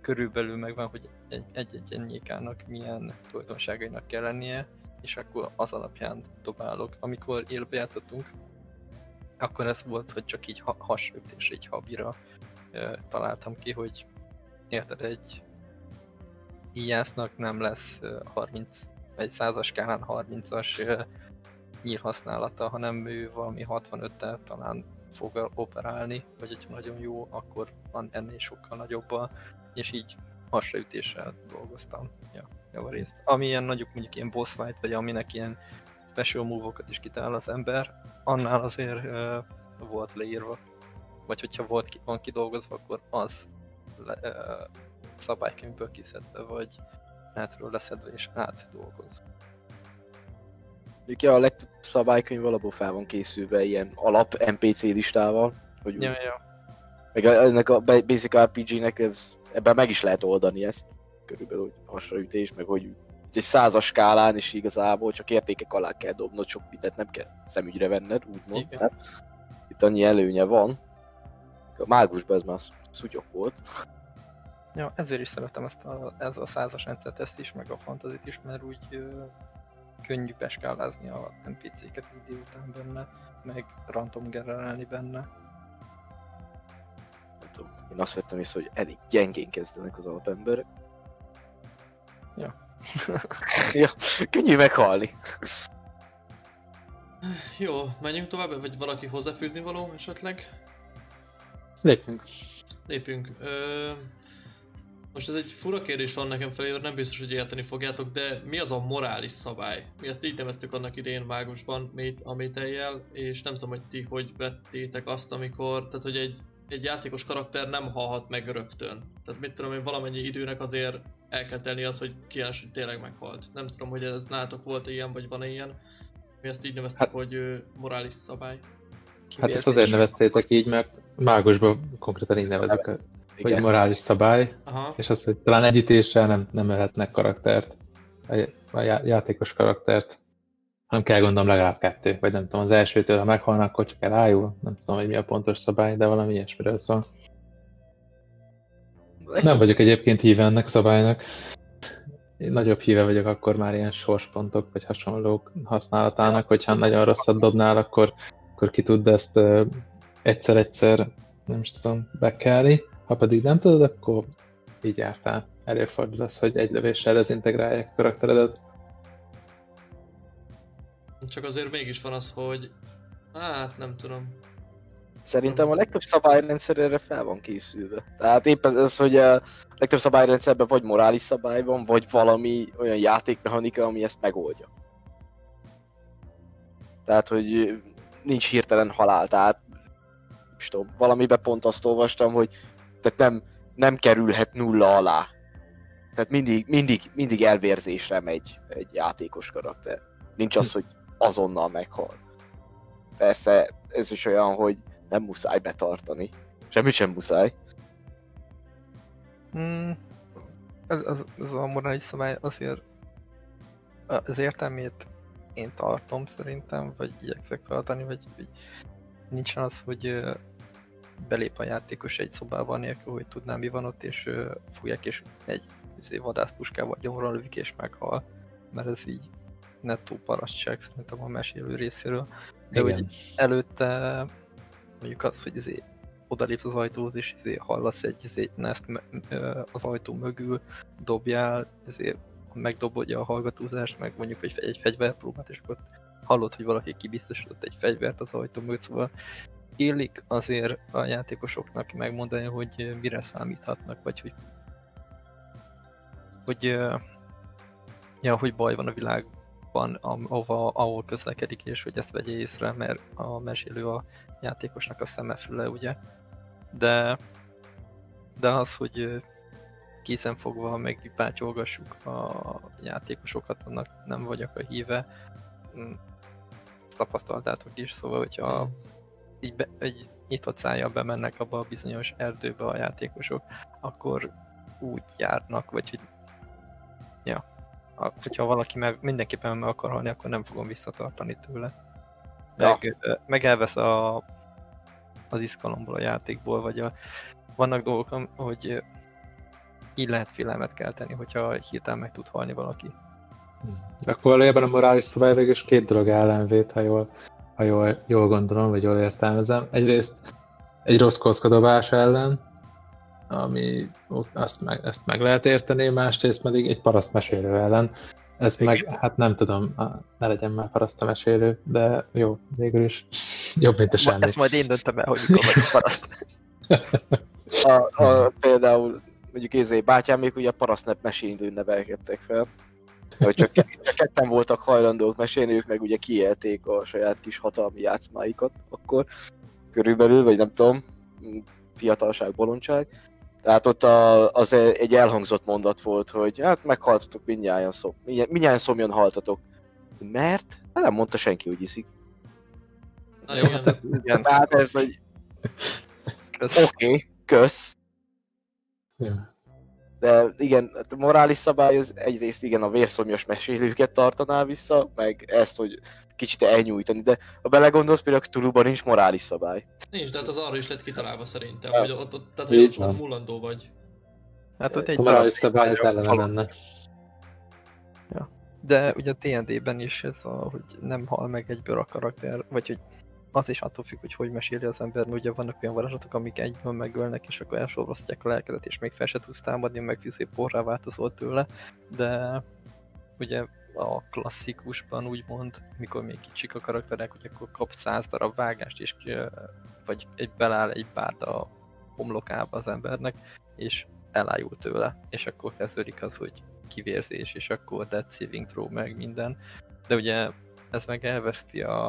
körülbelül megvan, hogy egy- egy-egy ennyékának milyen tulajdonságainak kell lennie, és akkor az alapján dobálok. Amikor élve játszottunk, akkor ez volt, hogy csak így ha- hasütés, egy habira ö, találtam ki, hogy érted, egy íjásznak nem lesz ö, 30, egy százas skálán 30-as ö, nyílhasználata, hanem ő valami 65-tel talán fog operálni, vagy hogyha nagyon jó, akkor van ennél sokkal nagyobbal, és így hasraütéssel dolgoztam. Ja, javarészt. Ami ilyen nagyobb, mondjuk ilyen boss fight, vagy aminek ilyen special move-okat is kitalál az ember, annál azért uh, volt leírva. Vagy hogyha volt, van kidolgozva, akkor az le, uh, szabálykönyvből kiszedve, vagy netről leszedve és átdolgozva. Ugye a legtöbb szabálykönyv alapból fel van készülve ilyen alap NPC listával, hogy Ja, ja. meg ennek a ba- Basic RPG-nek ez, ebben meg is lehet oldani ezt, körülbelül hogy hasraütés, meg hogy egy százas skálán is igazából csak értékek alá kell dobnod, sok mindent nem kell szemügyre venned, úgymond. Hát, itt annyi előnye van. A mágusban ez már szutyok volt. Ja, ezért is szeretem ezt a, ez a százas rendszert, ezt is, meg a fantazit is, mert úgy ö, könnyű peskálázni a NPC-ket idő után benne, meg random generálni benne. Tudom, én azt vettem észre, hogy elég gyengén kezdenek az alapemberek. Ja. ja, könnyű meghalni. Jó, menjünk tovább, vagy valaki hozzáfűzni való esetleg? Lépjünk. Lépjünk. Ö... Most ez egy fura kérdés van nekem felé, nem biztos, hogy érteni fogjátok, de mi az a morális szabály? Mi ezt így neveztük annak idén mágusban, Mét- a mételjel, és nem tudom, hogy ti hogy vettétek azt, amikor, tehát hogy egy, egy játékos karakter nem halhat meg rögtön. Tehát mit tudom én, valamennyi időnek azért el kell tenni az, hogy kijelens, hogy tényleg meghalt. Nem tudom, hogy ez nálatok volt ilyen, vagy van-e ilyen. Mi ezt így neveztük, Hát- hogy ö, morális szabály. Hát ezt azért neveztétek így, mert mágusban konkrétan így nevezik, hogy Igen. morális szabály, Aha. és az, hogy talán együttéssel nem, nem ölhetnek karaktert, a, a já- játékos karaktert, hanem kell gondolom legalább kettő, vagy nem tudom, az elsőtől, ha meghalnak, akkor csak elájul, nem tudom, hogy mi a pontos szabály, de valami ilyesmiről szól. Nem vagyok egyébként híve ennek szabálynak. Én nagyobb híve vagyok akkor már ilyen sorspontok vagy hasonlók használatának, hogyha nagyon rosszat dobnál, akkor, akkor ki tud ezt egyszer-egyszer, nem is tudom, bekelni. Ha pedig nem tudod, akkor így jártál. Előfordul az, hogy egy lövéssel dezintegrálják a karakteredet. Csak azért mégis van az, hogy... Hát nem tudom. Szerintem a legtöbb szabályrendszer erre fel van készülve. Tehát éppen ez, hogy a legtöbb szabályrendszerben vagy morális szabály van, vagy valami olyan játékmechanika, ami ezt megoldja. Tehát, hogy nincs hirtelen halál, tehát tudom, valamiben pont azt olvastam, hogy tehát nem, nem kerülhet nulla alá. Tehát mindig, mindig, mindig elvérzésre megy egy játékos karakter. Nincs az, hogy azonnal meghal. Persze, ez is olyan, hogy nem muszáj betartani. Semmi sem muszáj. Hmm, ez, ez, ez a morális szabály azért az értelmét én tartom szerintem, vagy igyekszek tartani, vagy, vagy nincsen az, hogy belép a játékos egy szobába nélkül, hogy tudná mi van ott, és ö, fújják, és egy izé, vadászpuskával gyomra lövik, és meghal. Mert ez így nettó parasztság szerintem a mesélő részéről. De Igen. hogy előtte mondjuk az, hogy izé odalépsz az ajtóhoz, és izé hallasz egy izé, ezt az ajtó mögül, dobjál, izé megdobodja a hallgatózást, meg mondjuk egy, egy fegyverpróbát, és akkor hallod, hogy valaki kibiztosított egy fegyvert az ajtó mögött, szóval illik azért a játékosoknak megmondani, hogy mire számíthatnak, vagy hogy hogy, ja, hogy baj van a világban, am- ahova, ahol közlekedik, és hogy ezt vegye észre, mert a mesélő a játékosnak a szemefüle, ugye? De, de az, hogy ö, készen fogva megbátyolgassuk a játékosokat, annak nem vagyok a híve. Mm, Tapasztaltátok is, szóval, hogyha így be, egy nyitott szájjal bemennek abba a bizonyos erdőbe a játékosok, akkor úgy járnak, vagy hogy ja, hogyha valaki meg, mindenképpen meg akar halni, akkor nem fogom visszatartani tőle. Ja. Meg, ö, meg elvesz a, az izgalomból a játékból, vagy a, vannak dolgok, hogy így lehet félelmet kelteni, hogyha hirtelen meg tud halni valaki. De akkor valójában a morális szabály végül is két dolog ellenvét, ha jól, ha jól, jól gondolom, vagy jól értelmezem. Egyrészt egy rossz kockadobás ellen, ami azt meg, ezt meg lehet érteni, másrészt pedig egy paraszt mesélő ellen. Ez meg, hát nem tudom, ne legyen már paraszt a mesélő, de jó, végül is jobb, mint a semmi. ezt majd én döntöm el, hogy mikor vagyok paraszt. A, a, például mondjuk Ézé bátyámék ugye a parasznep mesélőn nevelkedtek fel. Hogy csak, csak ketten voltak hajlandók mesélni, ők meg ugye kiélték a saját kis hatalmi játszmáikat akkor körülbelül, vagy nem tudom, fiatalság, bolondság. Tehát ott a, az egy elhangzott mondat volt, hogy hát meghaltatok mindnyájan szom, mindnyájan szomjan haltatok. Mert? Hát nem mondta senki, hogy iszik. Na jó, igen. Igen, tehát ez, hogy Kösz. oké, okay, kösz. Ja. De igen, hát a morális szabály az egyrészt igen a vérszomjas mesélőket tartaná vissza, meg ezt, hogy kicsit elnyújtani, de ha belegondolsz, például Tuluban nincs morális szabály. Nincs, de hát az arra is lett kitalálva szerintem, Ja. hogy ott, ott, tehát, hogy ott, mullandó vagy. Hát ott egy A morális szabály az ellene menne. De ugye a D&D-ben is ez a, hogy nem hal meg egyből a karakter, vagy hogy az is attól függ, hogy hogy meséli az ember, mert ugye vannak olyan varázslatok, amik egyből megölnek, és akkor elsorvasztják a lelkedet, és még fel se tudsz támadni, meg vizé porrá változol tőle, de ugye a klasszikusban úgymond, mikor még kicsik a karakterek, hogy akkor kap száz darab vágást, és vagy egy beláll egy bárda a homlokába az embernek, és elájul tőle, és akkor kezdődik az, hogy kivérzés, és akkor dead saving throw, meg minden. De ugye ez meg elveszti a,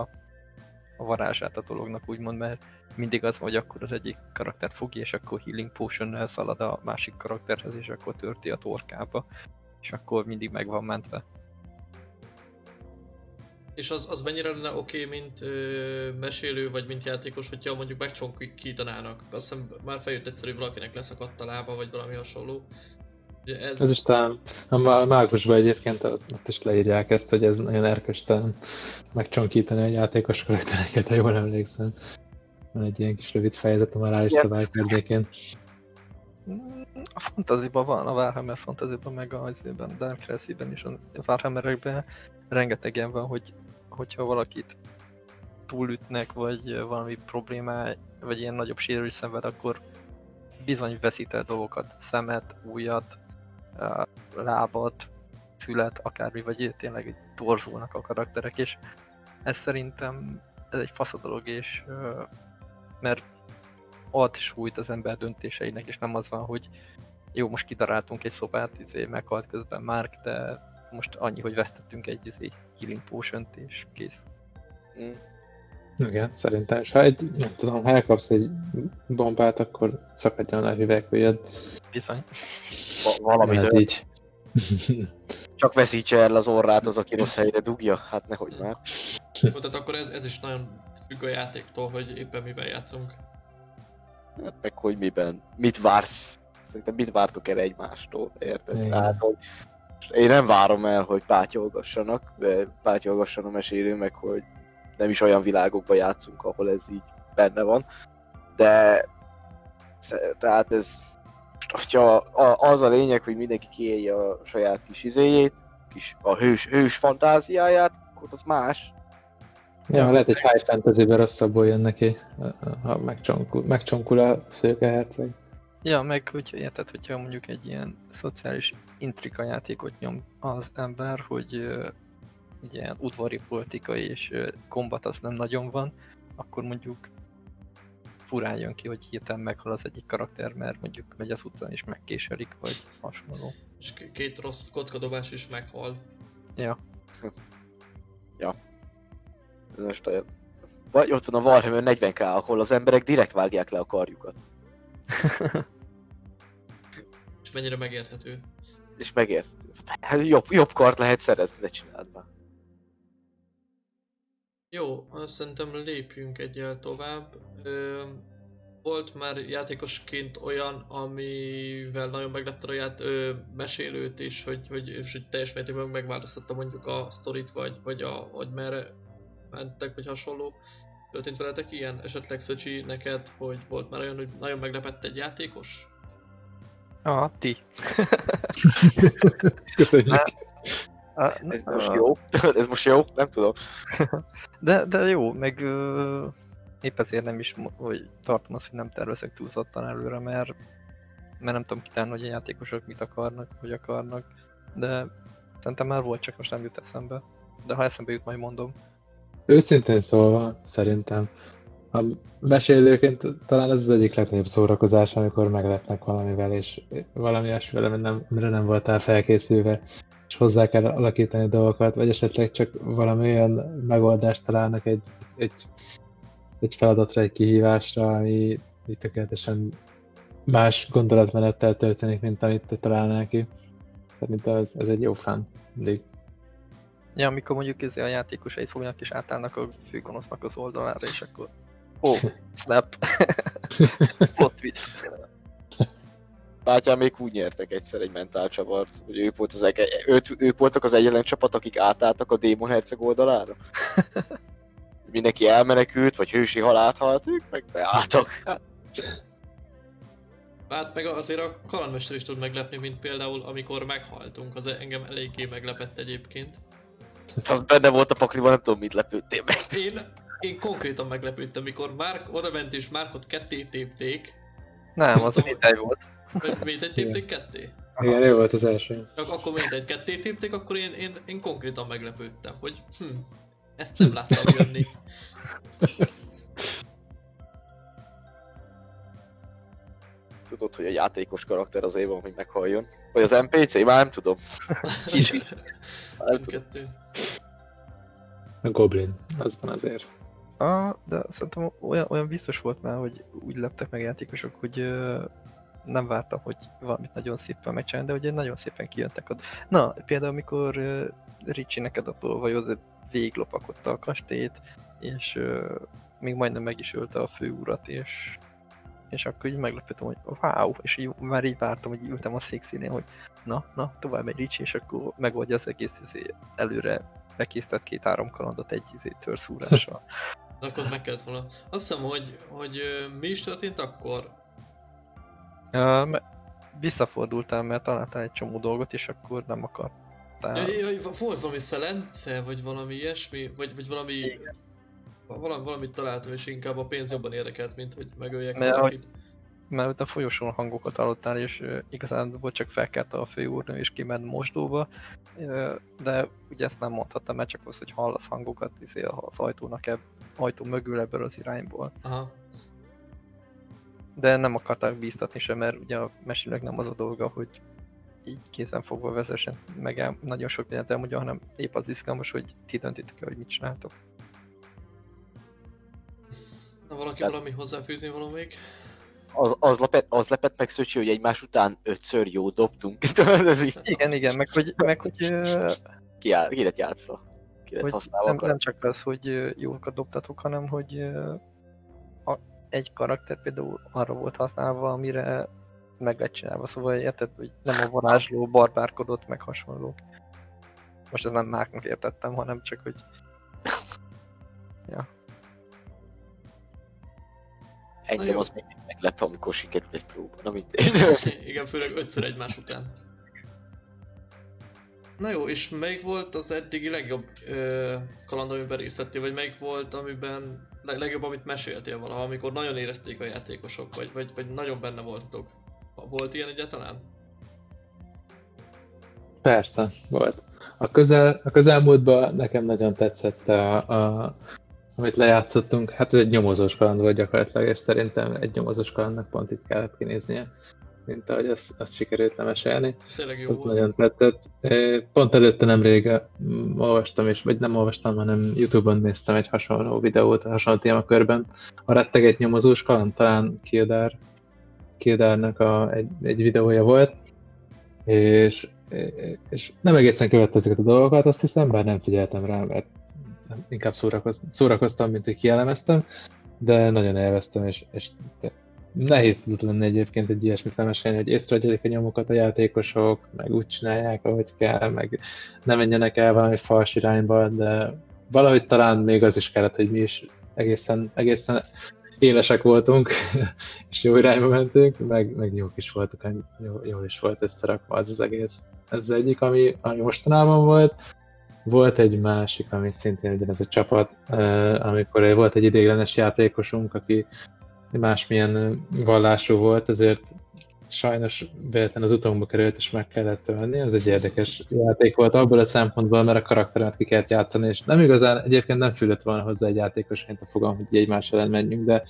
a varázsát a dolognak, úgymond, mert mindig az van, hogy akkor az egyik karakter fogja, és akkor healing potion szalad a másik karakterhez, és akkor törti a torkába, és akkor mindig meg van mentve. És az, az mennyire lenne oké, okay, mint ö, mesélő, vagy mint játékos, hogyha mondjuk megcsonkítanának. Azt hiszem már feljött egyszer, hogy valakinek leszakadt a lába, vagy valami hasonló. Ugye ez, Ez is talán a má- mágusban egyébként ott is leírják ezt, hogy ez nagyon erkösten megcsonkítani a játékos karaktereket, ha jól emlékszem. Van egy ilyen kis rövid fejezet a morális Igen. szabály környékén. A fantaziban van, a Warhammer fantaziban, meg a Dark Realms-ben is, a Warhammerekben rengeteg ilyen van, hogy hogyha valakit túlütnek, vagy valami problémá, vagy ilyen nagyobb sérülés szenved, akkor bizony veszít el dolgokat, szemet, á, lábat, fület, akármi, vagy tényleg torzulnak a karakterek, és ez szerintem ez egy fasz dolog, és mert ad súlyt az ember döntéseinek, és nem az van, hogy jó, most kidaráltunk egy szobát, izé, meghalt közben Mark, de most annyi, hogy vesztettünk egy izé, healing potion és kész. Mm. Igen, szerintem. És ha egy, nem tudom, ha elkapsz egy bombát, akkor szakadjon a hüvelykujjad. Bizony. Va- valami Ez dönt. így. Csak veszítse el az orrát az, aki rossz helyre dugja? Hát nehogy már. Jó, tehát akkor ez, ez is nagyon függ a játéktól, hogy éppen mivel játszunk. Hát meg hogy miben. Mit vársz? Szerintem mit vártok el egymástól, érted? Tehát, hogy én nem várom el, hogy pátyolgassanak, de pátyolgasson a mesélő, meg hogy nem is olyan világokban játszunk, ahol ez így benne van. De tehát ez hogyha a- az a lényeg, hogy mindenki kiélje a saját kis izéjét, kis a hős, hős fantáziáját, akkor az más. Ja, lehet egy high fantasy-ben rosszabbul jön neki, ha megcsonkul, megcsonkul a szőkeherceg. Ja, meg hogy érted, hogyha mondjuk egy ilyen szociális intrika játékot nyom az ember, hogy ö, ilyen udvari politika és kombat az nem nagyon van, akkor mondjuk furán jön ki, hogy hirtelen meghal az egyik karakter, mert mondjuk megy az utcán és megkéselik, vagy hasonló. És k- két rossz kockadobás is meghal. Ja, Most olyan. Vagy ott van a Warhammer 40k, ahol az emberek direkt vágják le a karjukat. És mennyire megérthető. És megért. Hát jobb, jobb kart lehet szerezni, ne csináld már. Jó, szerintem lépjünk egyel tovább. Ö, volt már játékosként olyan, amivel nagyon meglepte a ját, ö, mesélőt is, hogy, hogy, és hogy teljes mértékben megváltoztatta mondjuk a sztorit, vagy, vagy a, hogy merre mentek, vagy hasonló. Történt veletek ilyen? Esetleg Szöcsi neked, hogy volt már olyan, hogy nagyon meglepett egy játékos? ah, ti. Köszönjük. Ah, Ez most jó? Ez most jó? Nem tudom. De, de jó, meg ö, épp ezért nem is, hogy tartom azt, hogy nem tervezek túlzottan előre, mert, mert nem tudom kitálni, hogy a játékosok mit akarnak, hogy akarnak, de szerintem már volt, csak most nem jut eszembe. De ha eszembe jut, majd mondom. Őszintén szólva, szerintem a mesélőként talán ez az egyik legnagyobb szórakozás, amikor meglepnek valamivel, és valami olyasmivel, nem, amire nem voltál felkészülve, és hozzá kell alakítani dolgokat, vagy esetleg csak valami olyan megoldást találnak egy, egy, egy feladatra, egy kihívásra, ami tökéletesen más gondolatmenettel történik, mint amit te találnál ki. Szerintem ez, ez egy jó fan. Mindig. Ja, amikor mondjuk ezzel a játékosait fognak és átállnak a főgonosznak az oldalára, és akkor... Oh, snap! Plot twist. Bátyám még úgy nyertek egyszer egy mentál csavart, hogy ők, volt az, ege- őt, ők voltak az egyetlen csapat, akik átálltak a Démon Herceg oldalára. Mindenki elmenekült, vagy hősi halált halt, ők meg beálltak. Hát, Hát meg azért a kalandmester is tud meglepni, mint például amikor meghaltunk, az engem eléggé meglepett egyébként. Az benne volt a pakliban, nem tudom mit lepődtél meg. Én, én konkrétan meglepődtem, mikor Márk odament és Márkot ketté tépték, Nem, az mindegy volt. még egy tépték ketté? Igen, jó volt az első. Ak- akkor még egy ketté tépték, akkor én, én, én konkrétan meglepődtem, hogy hm, ezt nem láttam jönni. Tudod, hogy a játékos karakter azért van, hogy meghalljon. Vagy az NPC? Már nem tudom. Kis. Nem tudom. A Goblin, az van azért. Ah, de szerintem olyan, olyan biztos volt már, hogy úgy leptek meg a játékosok, hogy ö, nem vártam, hogy valamit nagyon szépen megcsinálni, de ugye nagyon szépen kijöntek ott. Na, például amikor uh, Ricsi neked a tolvajod végiglopakodta a kastélyt, és uh, még majdnem meg is ölte a főurat, és, és akkor így meglepődtem, hogy wow, és így, már így vártam, hogy ültem a székszínén, hogy na, na, tovább megy Ricsi, és akkor megoldja az egész izé, előre bekészített két-három kalandot egy izé, törszúrással. De akkor meg kellett volna. Azt hiszem, hogy, hogy mi is történt akkor? Uh, visszafordultál, mert találtál egy csomó dolgot, és akkor nem akartál. Ja, ja, volt valami szelence, vagy valami ilyesmi, vagy, vagy valami... Valami, valamit találtam, és inkább a pénz jobban érdekelt, mint hogy megöljek Mert valakit. Mert a folyosón hangokat hallottál, és igazán volt csak felkelt a főúrnő, és kiment mosdóba, de ugye ezt nem mondhattam, mert csak az, hogy hallasz hangokat izé, az ajtónak ebb, ajtó mögül ebből az irányból. Aha. De nem akarták bíztatni sem, mert ugye a mesélőnek nem az a dolga, hogy így kézen fogva vezessen, meg el, nagyon sok mindent elmondja, hanem épp az izgalmas, hogy ti döntitek el, hogy mit csináltok. Na valaki Tehát- valami hozzáfűzni való még? Az, az, lepett, az lepett meg Szöcsi, hogy egymás után ötször jó dobtunk. Ez így Igen, igen, meg hogy, meg, hogy ki, áll, ki lett játszva. Ki lett használva. nem, akar. nem csak az, hogy jókat dobtatok, hanem hogy a, egy karakter például arra volt használva, amire meg lett csinálva, szóval érted, hogy nem a varázsló barbárkodott, meg hasonlók. Most ez nem Márknak értettem, hanem csak, hogy Na Engem az még meglep, amikor sikerült egy próba. Na mindegy. Igen, főleg ötször egymás után. Na jó, és melyik volt az eddigi legjobb ö, kaland, amiben részt vettél, vagy melyik volt, amiben leg, legjobb, amit meséltél valaha, amikor nagyon érezték a játékosok, vagy, vagy, vagy nagyon benne voltatok? Volt ilyen egyáltalán? Persze, volt. A, közel, a közelmúltban nekem nagyon tetszett, a, a, amit lejátszottunk. Hát ez egy nyomozós kaland volt gyakorlatilag, és szerintem egy nyomozós kalandnak pont így kellett kinéznie, mint ahogy azt, azt sikerült lemesélni. Ez tényleg jó Ez volt. nagyon tetszett. Pont előtte nemrég olvastam, és, vagy nem olvastam, hanem Youtube-on néztem egy hasonló videót, hasonló témakörben. A retteget nyomozós kaland, talán Kildár, Kildárnak a, egy, egy videója volt, és, és nem egészen követte ezeket a dolgokat, azt hiszem, bár nem figyeltem rá, mert inkább szórakoz, szórakoztam, mint hogy kielemeztem, de nagyon élveztem, és, és nehéz tudott lenni egyébként egy ilyesmit lemesélni, hogy észrevegyelik a nyomokat a játékosok, meg úgy csinálják, ahogy kell, meg ne menjenek el valami fals irányba, de valahogy talán még az is kellett, hogy mi is egészen, egészen élesek voltunk, és jó irányba mentünk, meg, meg jók is voltunk, jó, jól is volt összerakva az az egész. Ez az egyik, ami, ami mostanában volt. Volt egy másik, ami szintén ugyanez a csapat, amikor volt egy ideiglenes játékosunk, aki másmilyen vallású volt, ezért sajnos véletlen az utónkba került, és meg kellett ölni. Ez egy érdekes játék volt abból a szempontból, mert a karakteremet ki kellett játszani, és nem igazán, egyébként nem fülött volna hozzá egy játékosként a fogam, hogy egymás ellen menjünk, de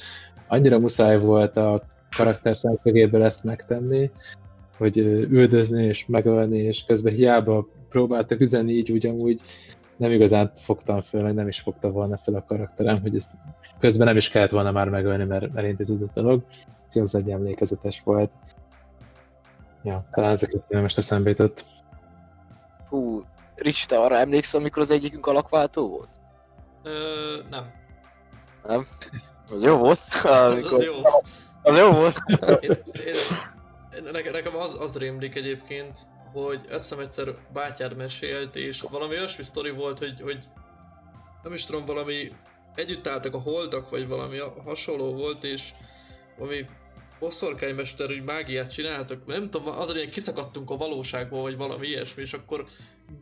annyira muszáj volt a karakter szemszögéből ezt megtenni, hogy üldözni és megölni, és közben hiába próbáltak üzenni így ugyanúgy, nem igazán fogtam föl, meg nem is fogta volna fel a karakterem, hogy ezt közben nem is kellett volna már megölni, mert, mert intéződött a dolog. Úgyhogy az egy emlékezetes volt. Ja, talán ezeket nem most eszembe jutott. Hú, Ricsi, te arra emlékszel, amikor az egyikünk alakváltó volt? Ö, nem. Nem? Az jó volt? Az, Amikor... az jó. Az jó volt? Én, én, nekem, az, az rémlik egyébként, hogy eszem egyszer bátyád mesélt, és valami olyasmi sztori volt, hogy, hogy nem is tudom, valami együtt álltak a holdak, vagy valami hasonló volt, és valami boszorkánymester, hogy mágiát csináltak, nem tudom, az ilyen kiszakadtunk a valóságból, vagy valami ilyesmi, és akkor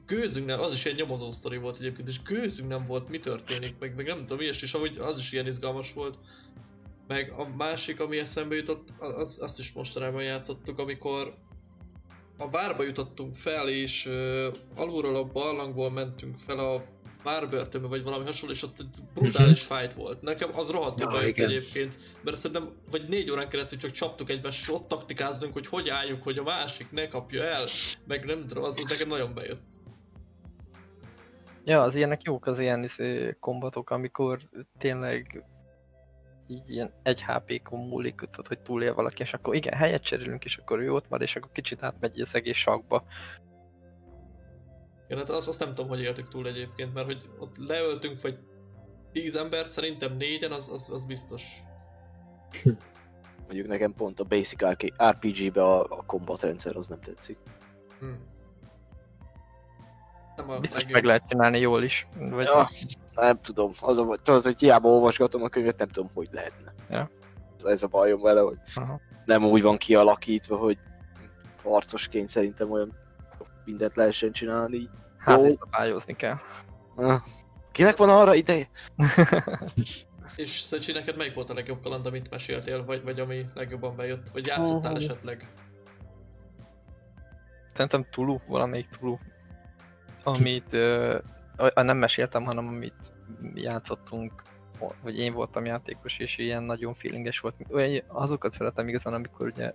gőzünk nem, az is egy nyomozó sztori volt egyébként, és gőzünk nem volt, mi történik, meg, meg nem tudom, ilyesmi, és amúgy az is ilyen izgalmas volt. Meg a másik, ami eszembe jutott, az, azt is mostanában játszottuk, amikor a várba jutottunk fel, és uh, alulról a barlangból mentünk fel a várbörtönbe, vagy valami hasonló, és ott egy brutális fight volt. Nekem az rohadtul Ja, bejött egyébként, mert szerintem vagy négy órán keresztül csak csaptuk egymást, és ott taktikázzunk, hogy hogy álljunk, hogy a másik ne kapja el, meg nem tudom, az, az nekem nagyon bejött. Ja, az ilyenek jók az ilyen izé, kombatok, amikor tényleg így ilyen egy HP-kon múlik, tudod, hogy túlél valaki, és akkor igen, helyet cserélünk, és akkor ő ott marad, és akkor kicsit átmegy az egész sakba. Igen, hát azt, azt nem tudom, hogy éltük túl egyébként, mert hogy ott leöltünk, vagy tíz embert, szerintem négyen, az, az, az biztos. Mondjuk nekem pont a Basic RPG-be a, a combat rendszer az nem tetszik. Hm. Nem a Biztos legjobb. meg lehet csinálni jól is. Vagy Ja, nem tudom. Az a, tudod, hogy hiába olvasgatom a könyvet, nem tudom, hogy lehetne. Ja. Ez, a bajom vele, hogy Aha. nem úgy van kialakítva, hogy harcosként szerintem olyan mindent lehessen csinálni. hát ezt szabályozni kell. Ah, Kinek van arra ideje? És Szöcsi, neked melyik volt a legjobb kaland, amit meséltél, vagy, vagy ami legjobban bejött? Vagy játszottál Ah. esetleg? Szerintem Tulu, valamelyik Tulu. Amit a, nem meséltem, hanem amit játszottunk, hogy én voltam játékos, és ilyen nagyon feelinges volt. Azokat szeretem igazán, amikor ugye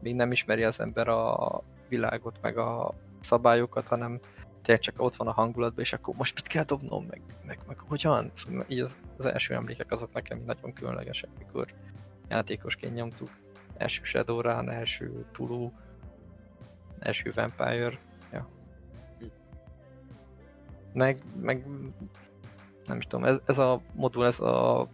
még nem ismeri az ember a világot, meg a szabályokat, hanem tényleg csak ott van a hangulatban, és akkor most mit kell dobnom, meg, meg, meg hogyan? Szóval így az, az első emlékek azok nekem nagyon különlegesek, mikor játékosként nyomtuk. Első Shadowrun, első Tulu, első Vampire. Meg, meg nem is tudom, ez, ez a modul, ez a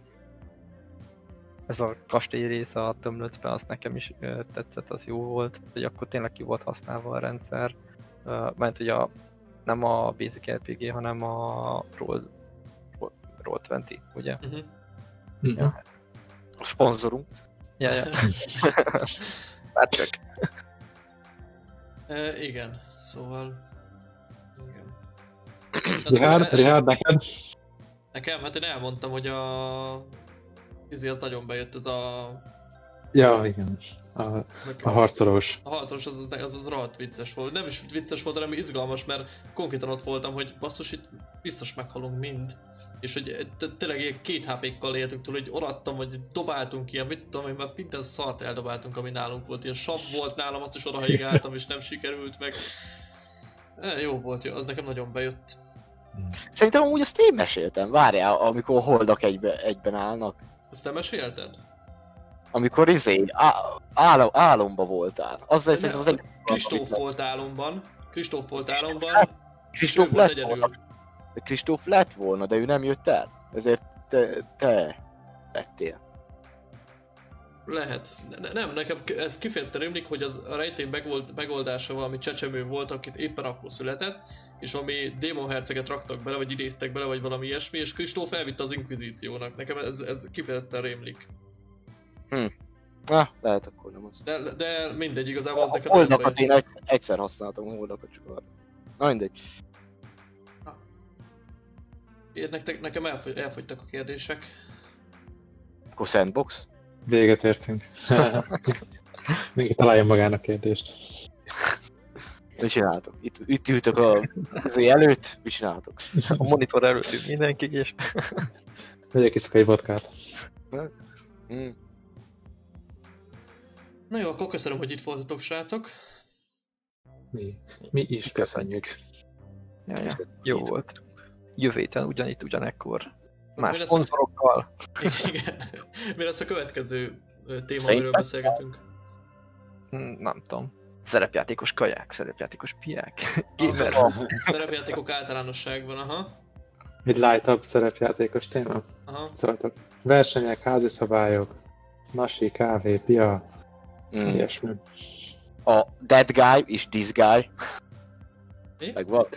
ez a kastély része a tömlöcben, az nekem is ö, tetszett, az jó volt, hogy akkor tényleg ki volt használva a rendszer, uh, mert hogy a, nem a Basic RPG, hanem a Roll, Roll, Roll20, ugye? Uh-huh. Mhm. Ja. A szponzorunk. Ja, ja. Hát csak. e, igen, szóval... Igen. Hát Richard, neked? Nekem, hát én elmondtam, hogy a... Izé az nagyon bejött, ez a... Ja, igen. A, Ezek a harcolós. A harcos az, az, az, az rohadt vicces volt. Nem is vicces volt, hanem izgalmas, mert konkrétan ott voltam, hogy basszus, itt biztos meghalunk mind. És hogy tényleg ilyen két HP-kkal éltünk túl, hogy orattam, vagy dobáltunk ilyen, mit tudom én, mert minden szart eldobáltunk, ami nálunk volt. Ilyen sav volt nálam, azt is odahaigáltam, és nem sikerült meg. E, jó volt, jó, az nekem nagyon bejött. Szerintem amúgy azt én meséltem. Várjál, amikor a holdak egybe, egyben állnak. Ezt te mesélted? Amikor izé, á, álom, álomba voltál. Azzal Ne, szerintem az egy... Kristóf volt álomban. Kristóf volt álomban. ő Kristóf lett egyedül. volna. De Kristóf lett volna, de ő nem jött el. Ezért te, te lettél. Lehet. Ne, ne- nem, nekem ez kifejezetten rémlik, hogy az a rejtély megold, megoldása valami csecsemő volt, akit éppen akkor született, és valami démonherceget raktak bele, vagy idéztek bele, vagy valami ilyesmi, és Kristóf elvitte az inkvizíciónak. Nekem ez, ez kifejezetten rémlik. Ah, lehet akkor nem az. De, de mindegy, igazából az A nekem nagyon holdakat én egy, egyszer használtam a holdakat csak arra. Na mindegy. Én nektek, nekem elfogy, elfogytak a kérdések. Akkor sandbox? Véget értünk. Még találjon magának kérdést. Mit csináltok? Itt, itt ültök a izé előtt, mit csináltok? A monitor előtt ül mindenki, és Vegyek iszok egy vodkát. Hm. Na jó, akkor köszönöm, hogy itt voltatok, srácok. Mi, mi is köszönjük. ja, ja. jó volt. Jövő héten ugyanitt, ugyanekkor. Mi Más lesz a-. Igen. Mi lesz a következő téma, amiről beszélgetünk? Hm, Nem tudom. Szerepjátékos kaják, szerepjátékos piák. A Gamer. szerepjátékok általánosságban, aha. Egy light-up szerepjátékos téma. Aha. Szóltak. Versenyek, házi szabályok, nasi, kávé, pia, Mm. ilyesmi. A Dead Guy és This Guy. Mi? Meg van.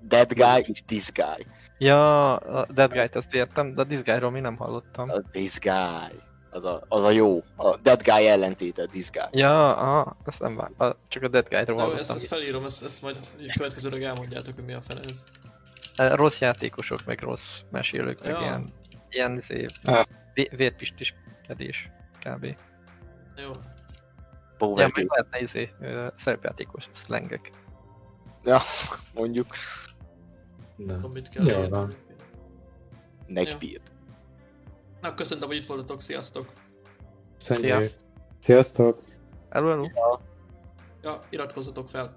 Dead Guy és This Guy. Ja, a Dead Guy-t azt értem, de a This Guy-ról mi nem hallottam. A This Guy. Az a, az a jó. A Dead Guy ellentéte a This Guy. Ja, aha, azt nem vár. A, csak a Dead Guy-ról Jó, ezt, hallottam. ezt felírom, ezt, ezt majd következőleg elmondjátok, hogy mi a fene ez. Rossz játékosok, meg rossz mesélők, meg Ja. ilyen, ilyen izé, vé- vérpistiskedés, kb. Jó. Power Ja, meg lehetne izé, szerepjátékos szlengek. Mondjuk. Na. Tudom, mit kell Jó írni. van. Neckbeard. Na, köszönöm, hogy itt voltatok, sziasztok! Köszönjük. Sziasztok! Hello, hello. Ja, iratkozzatok fel!